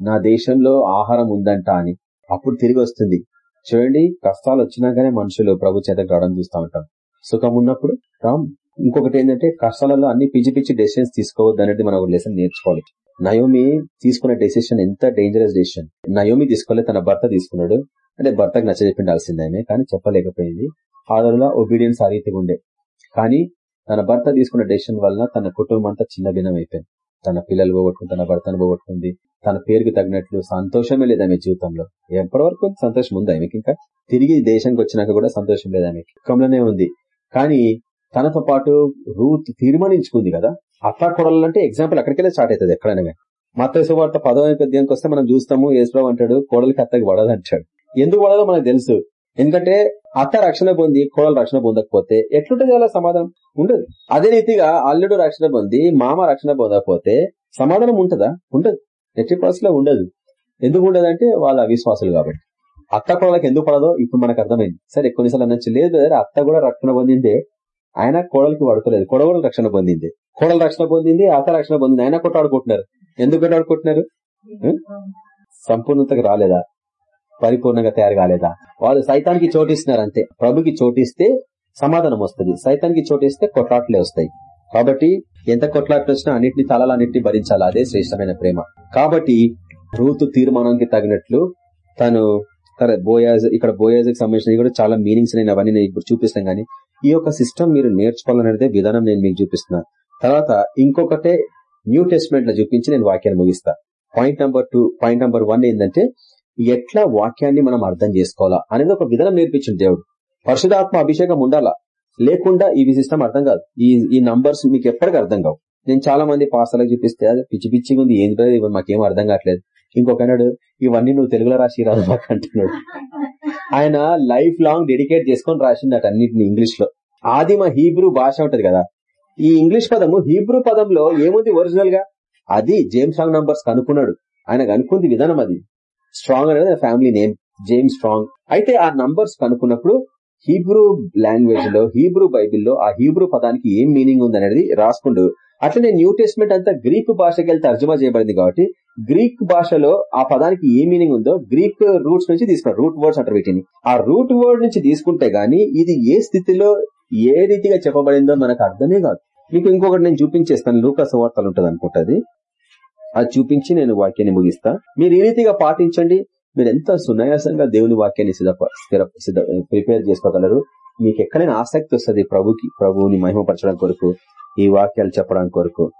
Speaker 1: నా దేశంలో ఆహారం ఉందంట అని. అప్పుడు తిరిగి వస్తుంది. చూడండి కష్టాలు వచ్చినాకనే మనుషులు ప్రభు చేతకు రావడం చూస్తూ ఉంటాం. సుఖం ఉన్నప్పుడు రామ్ ఇంకొకటి ఏంటంటే కష్టాలలో అన్ని పిచ్చి పిచ్చి డెసిషన్స్ తీసుకోవద్దు అనేది మనం ఒక లెసన్ నేర్చుకోవాలి. నయోమి తీసుకున్న డెసిషన్ ఎంత డేంజరస్ డెసిషన్ నయోమి తీసుకోలే తన భర్త తీసుకున్నాడు. అంటే భర్తకు నచ్చజెప్పిండాల్సింది ఆమె కానీ చెప్పలేకపోయింది. ఆదరులో ఒబీడియన్స్ ఆ రీతిగా ఉండే. కానీ తన భర్త తీసుకున్న డెసిషన్ వలన తన కుటుంబం అంతా చిన్న భిన్నం అయిపోయింది తన పిల్లలు పోగొట్టుకుంది తన భర్తను పోగొట్టుకుంది. తన పేరుకి తగినట్లు సంతోషమే లేదు ఆమె జీవితంలో. ఎప్పటి వరకు సంతోషం ఉంది ఆమెకి ఇంకా? తిరిగి దేశానికి వచ్చినాక కూడా సంతోషం లేదు ఆమెకి. దుఃఖంలోనే ఉంది. కానీ తనతో పాటు రూత్ తీర్మానించుకుంది కదా. అత్తా కొడలంటే ఎగ్జాంపుల్ అక్కడికెళ్ళి స్టార్ట్ అవుతుంది ఎక్కడైనా కానీ. మత్తైసు వార్త పద్యానికి వస్తే మనం చూస్తాము యేసురావు అంటాడు కోడలికి అత్తకి పడదు అంటాడు. ఎందుకు మనకు తెలుసు. ఎందుకంటే అత్త రక్షణ పొంది కోడలు రక్షణ పొందకపోతే ఎట్లుంటది అలా సమాధానం? ఉండదు. అదే రీతిగా అల్లుడు రక్షణ పొంది మామ రక్షణ పొందకపోతే సమాధానం ఉంటదా? ఉండదు. ఎట్టి లో ఉండదు. ఎందుకు ఉండదంటే వాళ్ళ విశ్వాసులు కాబట్టి. అత్త కోడలకు ఎందుకు పడదో ఇప్పుడు మనకు అర్థమైంది. సరే కొన్నిసార్లు అనొచ్చు. లేదు బ్రదర్ అత్త కూడా రక్షణ పొందిందే. ఆయన కోడలికి పడుకోలేదు కోడ కూడా రక్షణ పొందింది. కోడలు రక్షణ పొందింది అత్త రక్షణ పొందింది. ఆయన కొట్టాడుకుంటున్నారు. ఎందుకు కొట్టాడుకుంటున్నారు? ఉం? సంపూర్ణతకు రాలేదా? పరిపూర్ణంగా తయారు కాలేదా? వాళ్ళు సైతానికి చోటిస్తున్నారు అంతే ప్రభుకి చోటిస్తే సమాధానం వస్తుంది. సైతానికి చోటిస్తే కొట్లాట్లే వస్తాయి. కాబట్టి ఎంత కొట్లాట్లు వచ్చినా అన్నింటినీ తలాలన్నింటినీ భరించాలి. అదే శ్రేష్టమైన ప్రేమ. కాబట్టి రూతు తీర్మానానికి తగినట్లు తను బోయాజ్ ఇక్కడ బోయాజ్కి సంబంధించినవి కూడా చాలా మీనింగ్స్ నేను అవన్నీ నేను ఇప్పుడు చూపిస్తాను కానీ ఈ యొక్క సిస్టమ్ మీరు నేర్చుకోవాలనేదే విధానం నేను మీకు చూపిస్తున్నా. తర్వాత ఇంకొకటే న్యూ టెస్ట్మెంట్లో చూపించి నేను వాక్యాన్ని ముగిస్తా. Point number two point number one ఏంటంటే ఎట్లా వాక్యాన్ని మనం అర్థం చేసుకోవాలా అనేది ఒక విధానం నేర్పించింది దేవుడు. పరిశుధాత్మ అభిషేకం ఉండాలా? లేకుండా ఈ సిస్టమ్ అర్థం కాదు. ఈ ఈ నంబర్స్ మీకు ఎప్పటికీ అర్థం కావు. నేను చాలా మంది పాసాలకు చూపిస్తే అది పిచ్చి పిచ్చిగా ఉంది ఏం లేదు ఇవి మాకేం అర్థం కావట్లేదు. ఇంకొకనాడు ఇవన్నీ నువ్వు తెలుగులో రాసి రాదు అంటున్నాడు. ఆయన లైఫ్ లాంగ్ డెడికేట్ చేసుకొని రాసిందట అన్నింటిని ఇంగ్లీష్లో ఆదిమ హీబ్రూ భాష ఉంటది కదా. ఈ ఇంగ్లీష్ పదము హీబ్రూ పదంలో ఏముంది ఒరిజినల్గా అది జేమ్స్ రాంగ్ నంబర్స్ కనుక్కున్నాడు. ఆయన కనుక్కుంది విధానం అది. స్ట్రాంగ్ అనేది ఫ్యామిలీ నేమ్ జేమ్స్ స్ట్రాంగ్ అయితే ఆ నంబర్స్ కనుక్కున్నప్పుడు హీబ్రూ లాంగ్వేజ్లో హీబ్రూ బైబిల్లో ఆ హీబ్రూ పదానికి ఏం మీనింగ్ ఉంది అనేది రాసుకుండు. అట్లనే న్యూ టెస్ట్మెంట్ అంతా గ్రీక్ భాషకి వెళ్ళి తర్జుమా చేయబడింది కాబట్టి గ్రీక్ భాషలో ఆ పదానికి ఏ మీనింగ్ ఉందో గ్రీక్ రూట్స్ నుంచి తీసుకున్నారు రూట్ వర్డ్స్ అంటారు వీటిని. ఆ రూట్ వర్డ్ నుంచి తీసుకుంటే గానీ ఇది ఏ స్థితిలో ఏ రీతిగా చెప్పబడిందో మనకు అర్థమే కాదు. మీకు ఇంకొకటి నేను చూపించేస్తాను లూకాస్ వార్తలు ఉంటది అనుకుంటది అది చూపించి నేను వాక్యాన్ని ముగిస్తా. మీరు ఈ రీతిగా పాటించండి? మీరు ఎంత సునాయాసంగా దేవుని వాక్యాన్ని సిద్ధ ప్రిపేర్ చేసుకోగలరు? మీకు ఎక్కడైనా ఆసక్తి వస్తుంది ప్రభుకి ప్రభువుని మహిమపరచడం కొరకు ఈ వాక్యాలు చెప్పడానికి కొరకు.